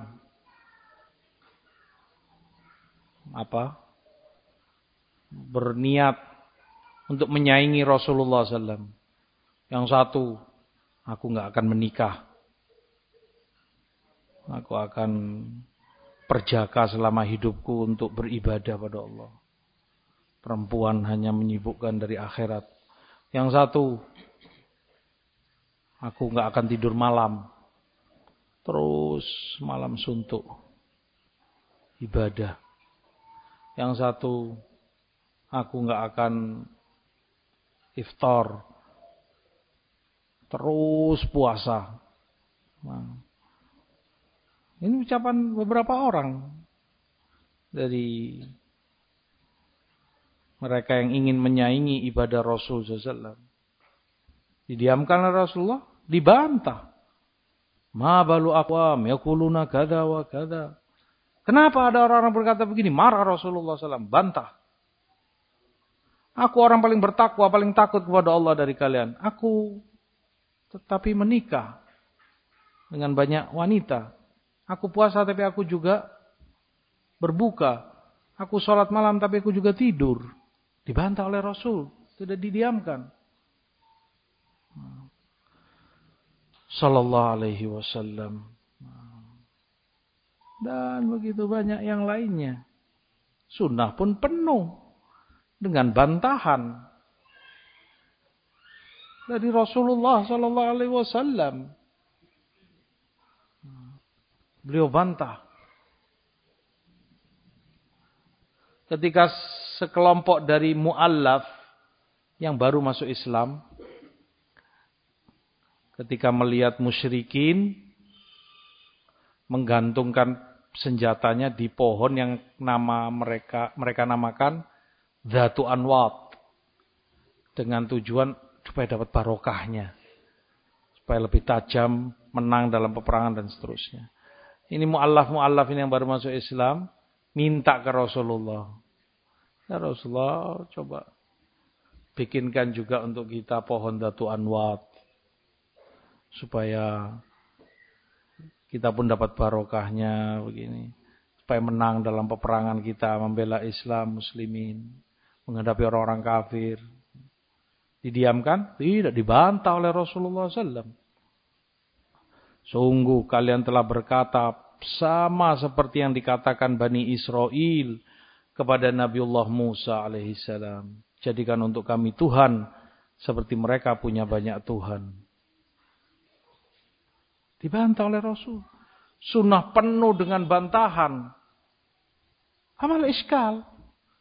A: apa berniat untuk menyaingi Rasulullah SAW. Yang satu, aku nggak akan menikah. Aku akan perjaka selama hidupku untuk beribadah pada Allah. Perempuan hanya menyibukkan dari akhirat. Yang satu, aku nggak akan tidur malam. Terus malam suntuk. Ibadah. Yang satu, aku nggak akan iftar. Terus puasa. Nah, ini ucapan beberapa orang dari mereka yang ingin menyaingi ibadah Rasul SAW. Didiamkan oleh Rasulullah, dibantah. Ma balu aqwam yakuluna kada wa kada. Kenapa ada orang-orang berkata begini? Marah Rasulullah SAW, bantah. Aku orang paling bertakwa, paling takut kepada Allah dari kalian. Aku tetapi menikah dengan banyak wanita. Aku puasa tapi aku juga berbuka. Aku sholat malam tapi aku juga tidur. Dibantah oleh Rasul. Tidak didiamkan. Sallallahu alaihi wasallam. Dan begitu banyak yang lainnya. Sunnah pun penuh. Dengan bantahan. Dari Rasulullah sallallahu alaihi wasallam. Beliau bantah. Ketika sekelompok dari mu'allaf yang baru masuk Islam. Ketika melihat musyrikin menggantungkan senjatanya di pohon yang nama mereka mereka namakan Datu Anwat dengan tujuan supaya dapat barokahnya supaya lebih tajam menang dalam peperangan dan seterusnya ini mu'allaf-mu'allaf ini yang baru masuk Islam. Minta ke Rasulullah. Ya Rasulullah coba bikinkan juga untuk kita pohon datu anwat. Supaya kita pun dapat barokahnya begini. Supaya menang dalam peperangan kita membela Islam, muslimin. Menghadapi orang-orang kafir. Didiamkan? Tidak, dibantah oleh Rasulullah SAW. Sungguh kalian telah berkata sama seperti yang dikatakan Bani Israel kepada Nabiullah Musa alaihissalam. Jadikan untuk kami Tuhan seperti mereka punya banyak Tuhan. Dibantah oleh Rasul. Sunnah penuh dengan bantahan. Amal iskal.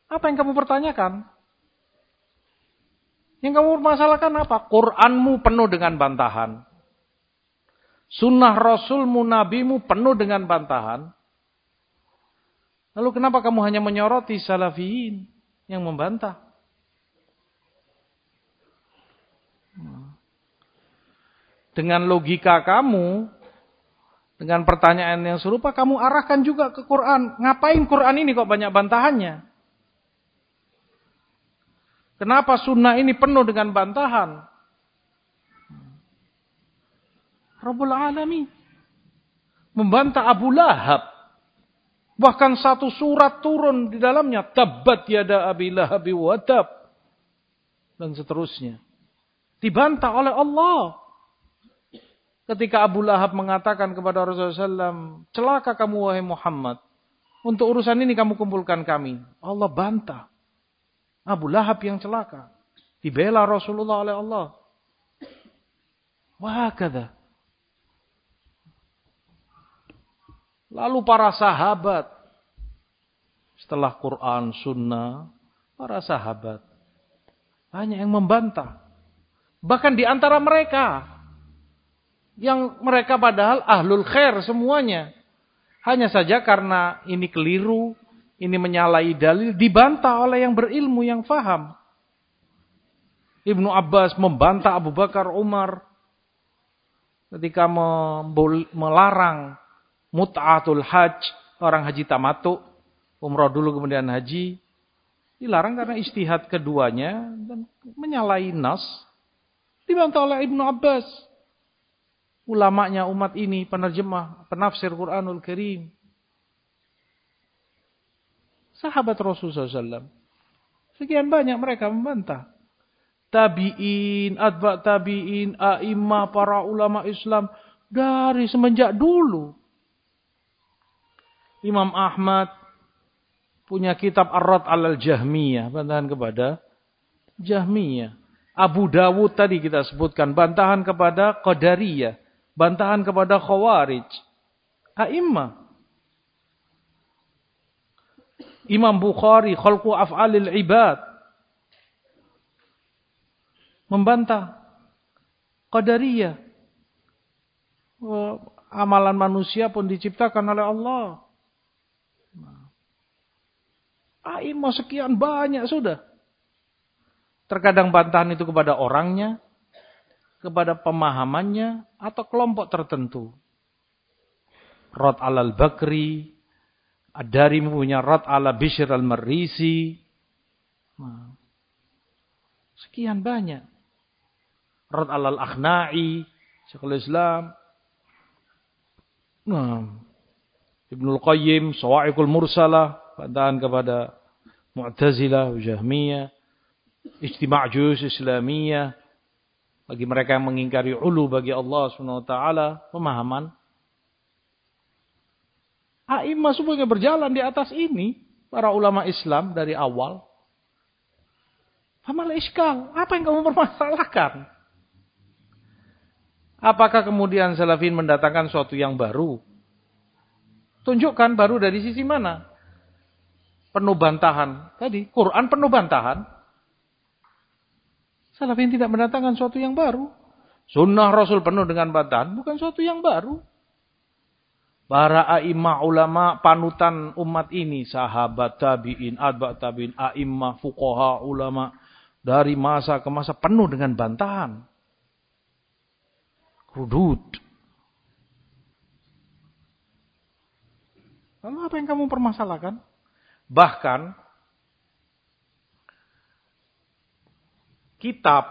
A: Apa yang kamu pertanyakan? Yang kamu permasalahkan apa? Quranmu penuh dengan bantahan. Sunnah Rasulmu, Nabimu penuh dengan bantahan. Lalu kenapa kamu hanya menyoroti salafiyin yang membantah? Dengan logika kamu, dengan pertanyaan yang serupa, kamu arahkan juga ke Quran. Ngapain Quran ini kok banyak bantahannya? Kenapa sunnah ini penuh dengan bantahan? Rabbul Alamin. Membantah Abu Lahab. Bahkan satu surat turun di dalamnya. Tabat yada Abi Lahab wadab. Dan seterusnya. Dibantah oleh Allah. Ketika Abu Lahab mengatakan kepada Rasulullah SAW. Celaka kamu wahai Muhammad. Untuk urusan ini kamu kumpulkan kami. Allah bantah. Abu Lahab yang celaka. Dibela Rasulullah oleh Allah. Wah kata. Lalu para sahabat. Setelah Quran, Sunnah. Para sahabat. Banyak yang membantah. Bahkan di antara mereka. Yang mereka padahal ahlul khair semuanya. Hanya saja karena ini keliru. Ini menyalahi dalil. Dibantah oleh yang berilmu, yang faham. Ibnu Abbas membantah Abu Bakar Umar ketika melarang mut'atul hajj, orang haji tamatu, umroh dulu kemudian haji, dilarang karena istihad keduanya dan menyalahi nas. Dibantah oleh Ibnu Abbas. Ulamanya umat ini, penerjemah, penafsir Quranul Karim. Sahabat Rasulullah SAW. Sekian banyak mereka membantah. Tabi'in, adba tabi'in, a'imah, para ulama Islam. Dari semenjak dulu. Imam Ahmad punya kitab Ar-Rad al-Jahmiyah. Bantahan kepada Jahmiyah. Abu Dawud tadi kita sebutkan. Bantahan kepada Qadariyah. Bantahan kepada Khawarij. A'imah. Imam Bukhari, Khalqu Af'alil Ibad. Membantah. Qadariyah. Amalan manusia pun diciptakan oleh Allah. Aimah sekian banyak sudah. Terkadang bantahan itu kepada orangnya, kepada pemahamannya, atau kelompok tertentu. Rod alal bakri, dari punya rod ala Bishr al-Marisi. Nah, sekian banyak. Rod alal akhna'i, Syekhul Islam. Nah, Ibnul Qayyim, Sawa'iqul Mursalah, bantahan kepada Mu'tazilah, Jahmiyah, Ijtima' Juz Islamiyah, bagi mereka yang mengingkari ulu bagi Allah SWT, pemahaman. A'imah semuanya berjalan di atas ini, para ulama Islam dari awal. Famal iskal, apa yang kamu permasalahkan? Apakah kemudian salafin mendatangkan sesuatu yang baru? Tunjukkan baru dari sisi mana? penuh bantahan. Tadi, Quran penuh bantahan. Salafin tidak mendatangkan suatu yang baru. Sunnah Rasul penuh dengan bantahan, bukan suatu yang baru. Para a'imah ulama panutan umat ini, sahabat tabi'in, adba tabi'in, a'imah, fukoha, ulama, dari masa ke masa penuh dengan bantahan. Hudud. Lalu apa yang kamu permasalahkan? Bahkan kitab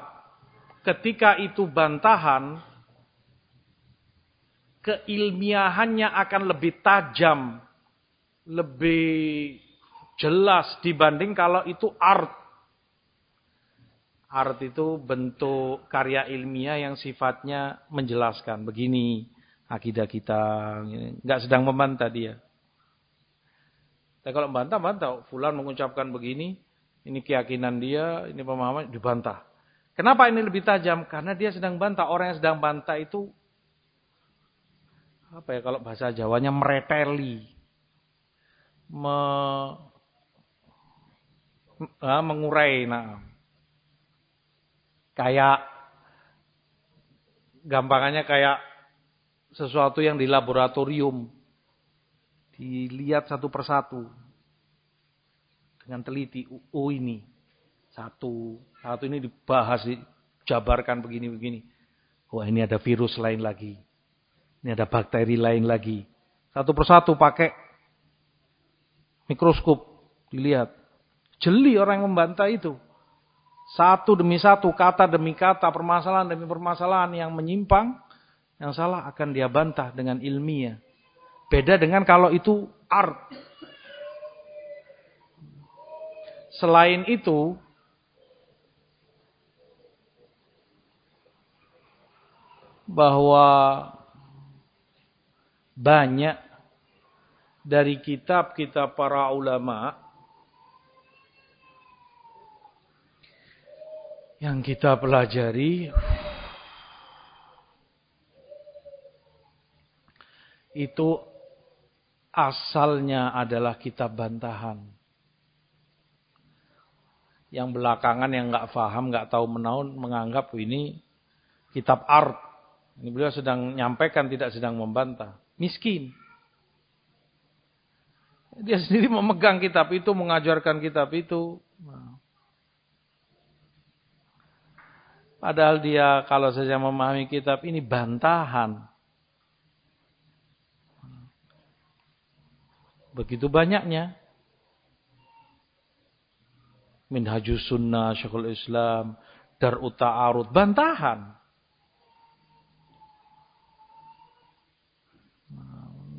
A: ketika itu bantahan keilmiahannya akan lebih tajam, lebih jelas dibanding kalau itu art. Art itu bentuk karya ilmiah yang sifatnya menjelaskan begini akidah kita, nggak sedang membantah dia. Tapi kalau bantah, bantah. Fulan mengucapkan begini, ini keyakinan dia, ini pemahaman, dibantah. Kenapa ini lebih tajam? Karena dia sedang bantah. Orang yang sedang bantah itu, apa ya kalau bahasa Jawanya, mereteli. Me, nah, mengurai. Nah. Kayak, gampangannya kayak sesuatu yang di laboratorium dilihat satu persatu dengan teliti. Oh ini satu, satu ini dibahas, dijabarkan begini-begini. Wah ini ada virus lain lagi, ini ada bakteri lain lagi. Satu persatu pakai mikroskop dilihat. Jeli orang yang membantah itu. Satu demi satu, kata demi kata, permasalahan demi permasalahan yang menyimpang, yang salah akan dia bantah dengan ilmiah. Beda dengan kalau itu art. Selain itu, bahwa banyak dari kitab-kitab para ulama yang kita pelajari itu asalnya adalah kitab bantahan. Yang belakangan yang nggak paham, nggak tahu menaun, menganggap ini kitab art. Ini beliau sedang nyampaikan, tidak sedang membantah. Miskin. Dia sendiri memegang kitab itu, mengajarkan kitab itu. Padahal dia kalau saja memahami kitab ini bantahan. Begitu banyaknya. Minhajus Sunnah, Syekhul Islam, Darut Ta'arud, bantahan.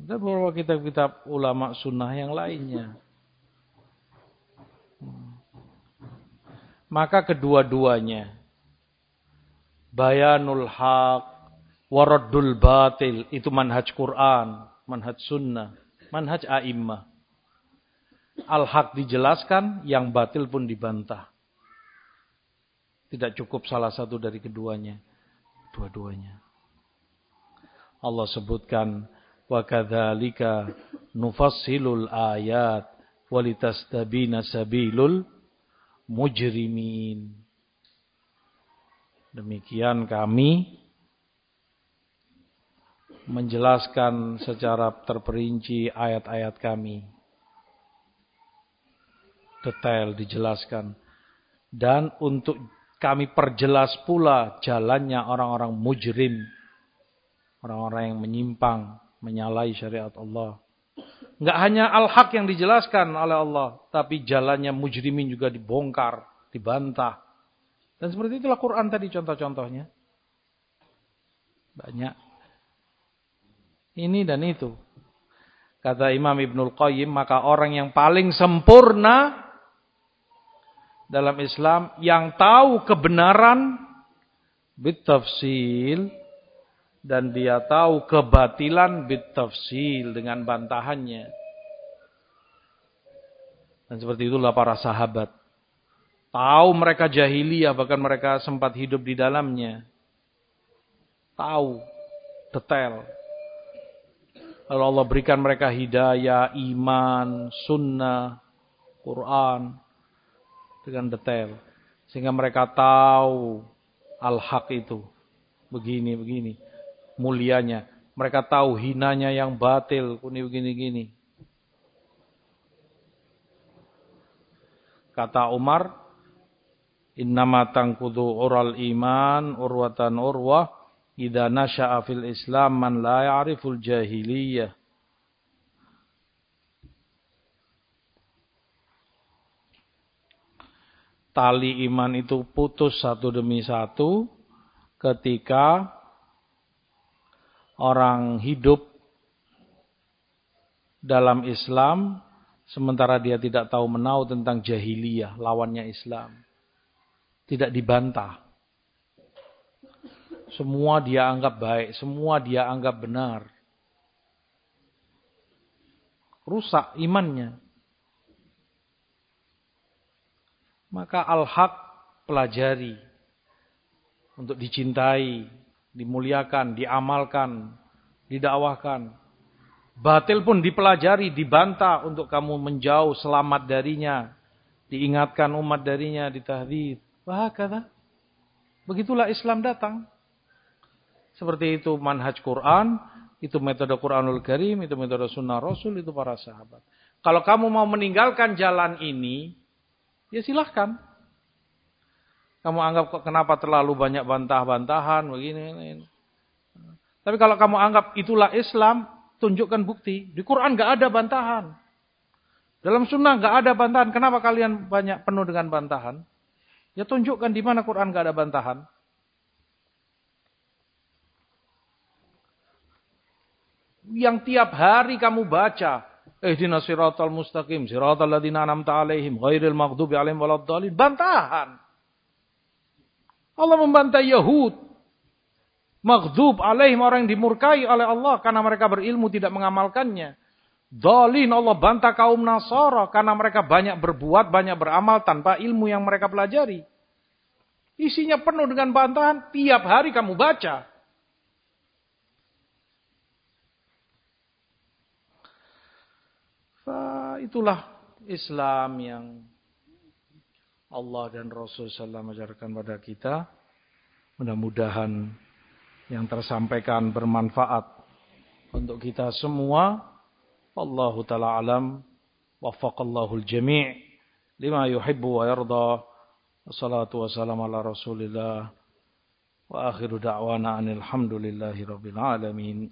A: Dan beberapa kitab-kitab ulama sunnah yang lainnya. Maka kedua-duanya. Bayanul haq, waradul batil. Itu manhaj Quran, manhaj sunnah, manhaj a'immah. Al-haq dijelaskan, yang batil pun dibantah. Tidak cukup salah satu dari keduanya. Dua-duanya. Allah sebutkan kadzalika nufassilul ayat walitastabina sabilul mujrimin. Demikian kami menjelaskan secara terperinci ayat-ayat kami. Detail dijelaskan. Dan untuk kami perjelas pula jalannya orang-orang mujrim. Orang-orang yang menyimpang, menyalahi syariat Allah. Enggak hanya al-haq yang dijelaskan oleh Allah. Tapi jalannya mujrimin juga dibongkar, dibantah. Dan seperti itulah Quran tadi contoh-contohnya. Banyak. Ini dan itu. Kata Imam Ibnul Qayyim, maka orang yang paling sempurna dalam Islam yang tahu kebenaran bitafsil dan dia tahu kebatilan bitafsil dengan bantahannya. Dan seperti itulah para sahabat. Tahu mereka jahiliyah bahkan mereka sempat hidup di dalamnya. Tahu detail. Lalu Allah berikan mereka hidayah, iman, sunnah, Quran dengan detail. Sehingga mereka tahu al-haq itu. Begini, begini. Mulianya. Mereka tahu hinanya yang batil. Kuni begini-gini. Kata Umar. Innama tangkudu ural iman urwatan urwah. Ida nasya'a fil islam man la ya'riful jahiliyah. Tali iman itu putus satu demi satu ketika orang hidup dalam Islam sementara dia tidak tahu menau tentang jahiliyah, lawannya Islam. Tidak dibantah. Semua dia anggap baik, semua dia anggap benar. Rusak imannya. Maka al-haq pelajari untuk dicintai, dimuliakan, diamalkan, didakwahkan. Batil pun dipelajari, dibantah untuk kamu menjauh selamat darinya. Diingatkan umat darinya, ditahdid. Wah, kata. Begitulah Islam datang. Seperti itu manhaj Quran, itu metode Quranul Karim, itu metode sunnah Rasul, itu para sahabat. Kalau kamu mau meninggalkan jalan ini, Ya silahkan. Kamu anggap kenapa terlalu banyak bantah-bantahan begini. Ini. Tapi kalau kamu anggap itulah Islam, tunjukkan bukti. Di Quran gak ada bantahan. Dalam sunnah gak ada bantahan. Kenapa kalian banyak penuh dengan bantahan? Ya tunjukkan di mana Quran gak ada bantahan. Yang tiap hari kamu baca, Ihdina siratal mustaqim, siratal ladina anamta alaihim, ghairil maghdubi alaihim waladdallin. Bantahan. Allah membantah Yahud. Maghdub alaihim orang yang dimurkai oleh Allah karena mereka berilmu tidak mengamalkannya. Dalin Allah bantah kaum Nasara karena mereka banyak berbuat, banyak beramal tanpa ilmu yang mereka pelajari. Isinya penuh dengan bantahan, tiap hari kamu baca. Itulah Islam yang Allah dan Rasul SAW ajarkan pada kita. Mudah-mudahan yang tersampaikan bermanfaat untuk kita semua. Allahu ta'ala alam. Waffaqallahu al-jami' lima yuhibbu wa yarda. Wassalatu wassalamu ala rasulillah. Wa akhiru da'wana anil hamdulillahi rabbil alamin.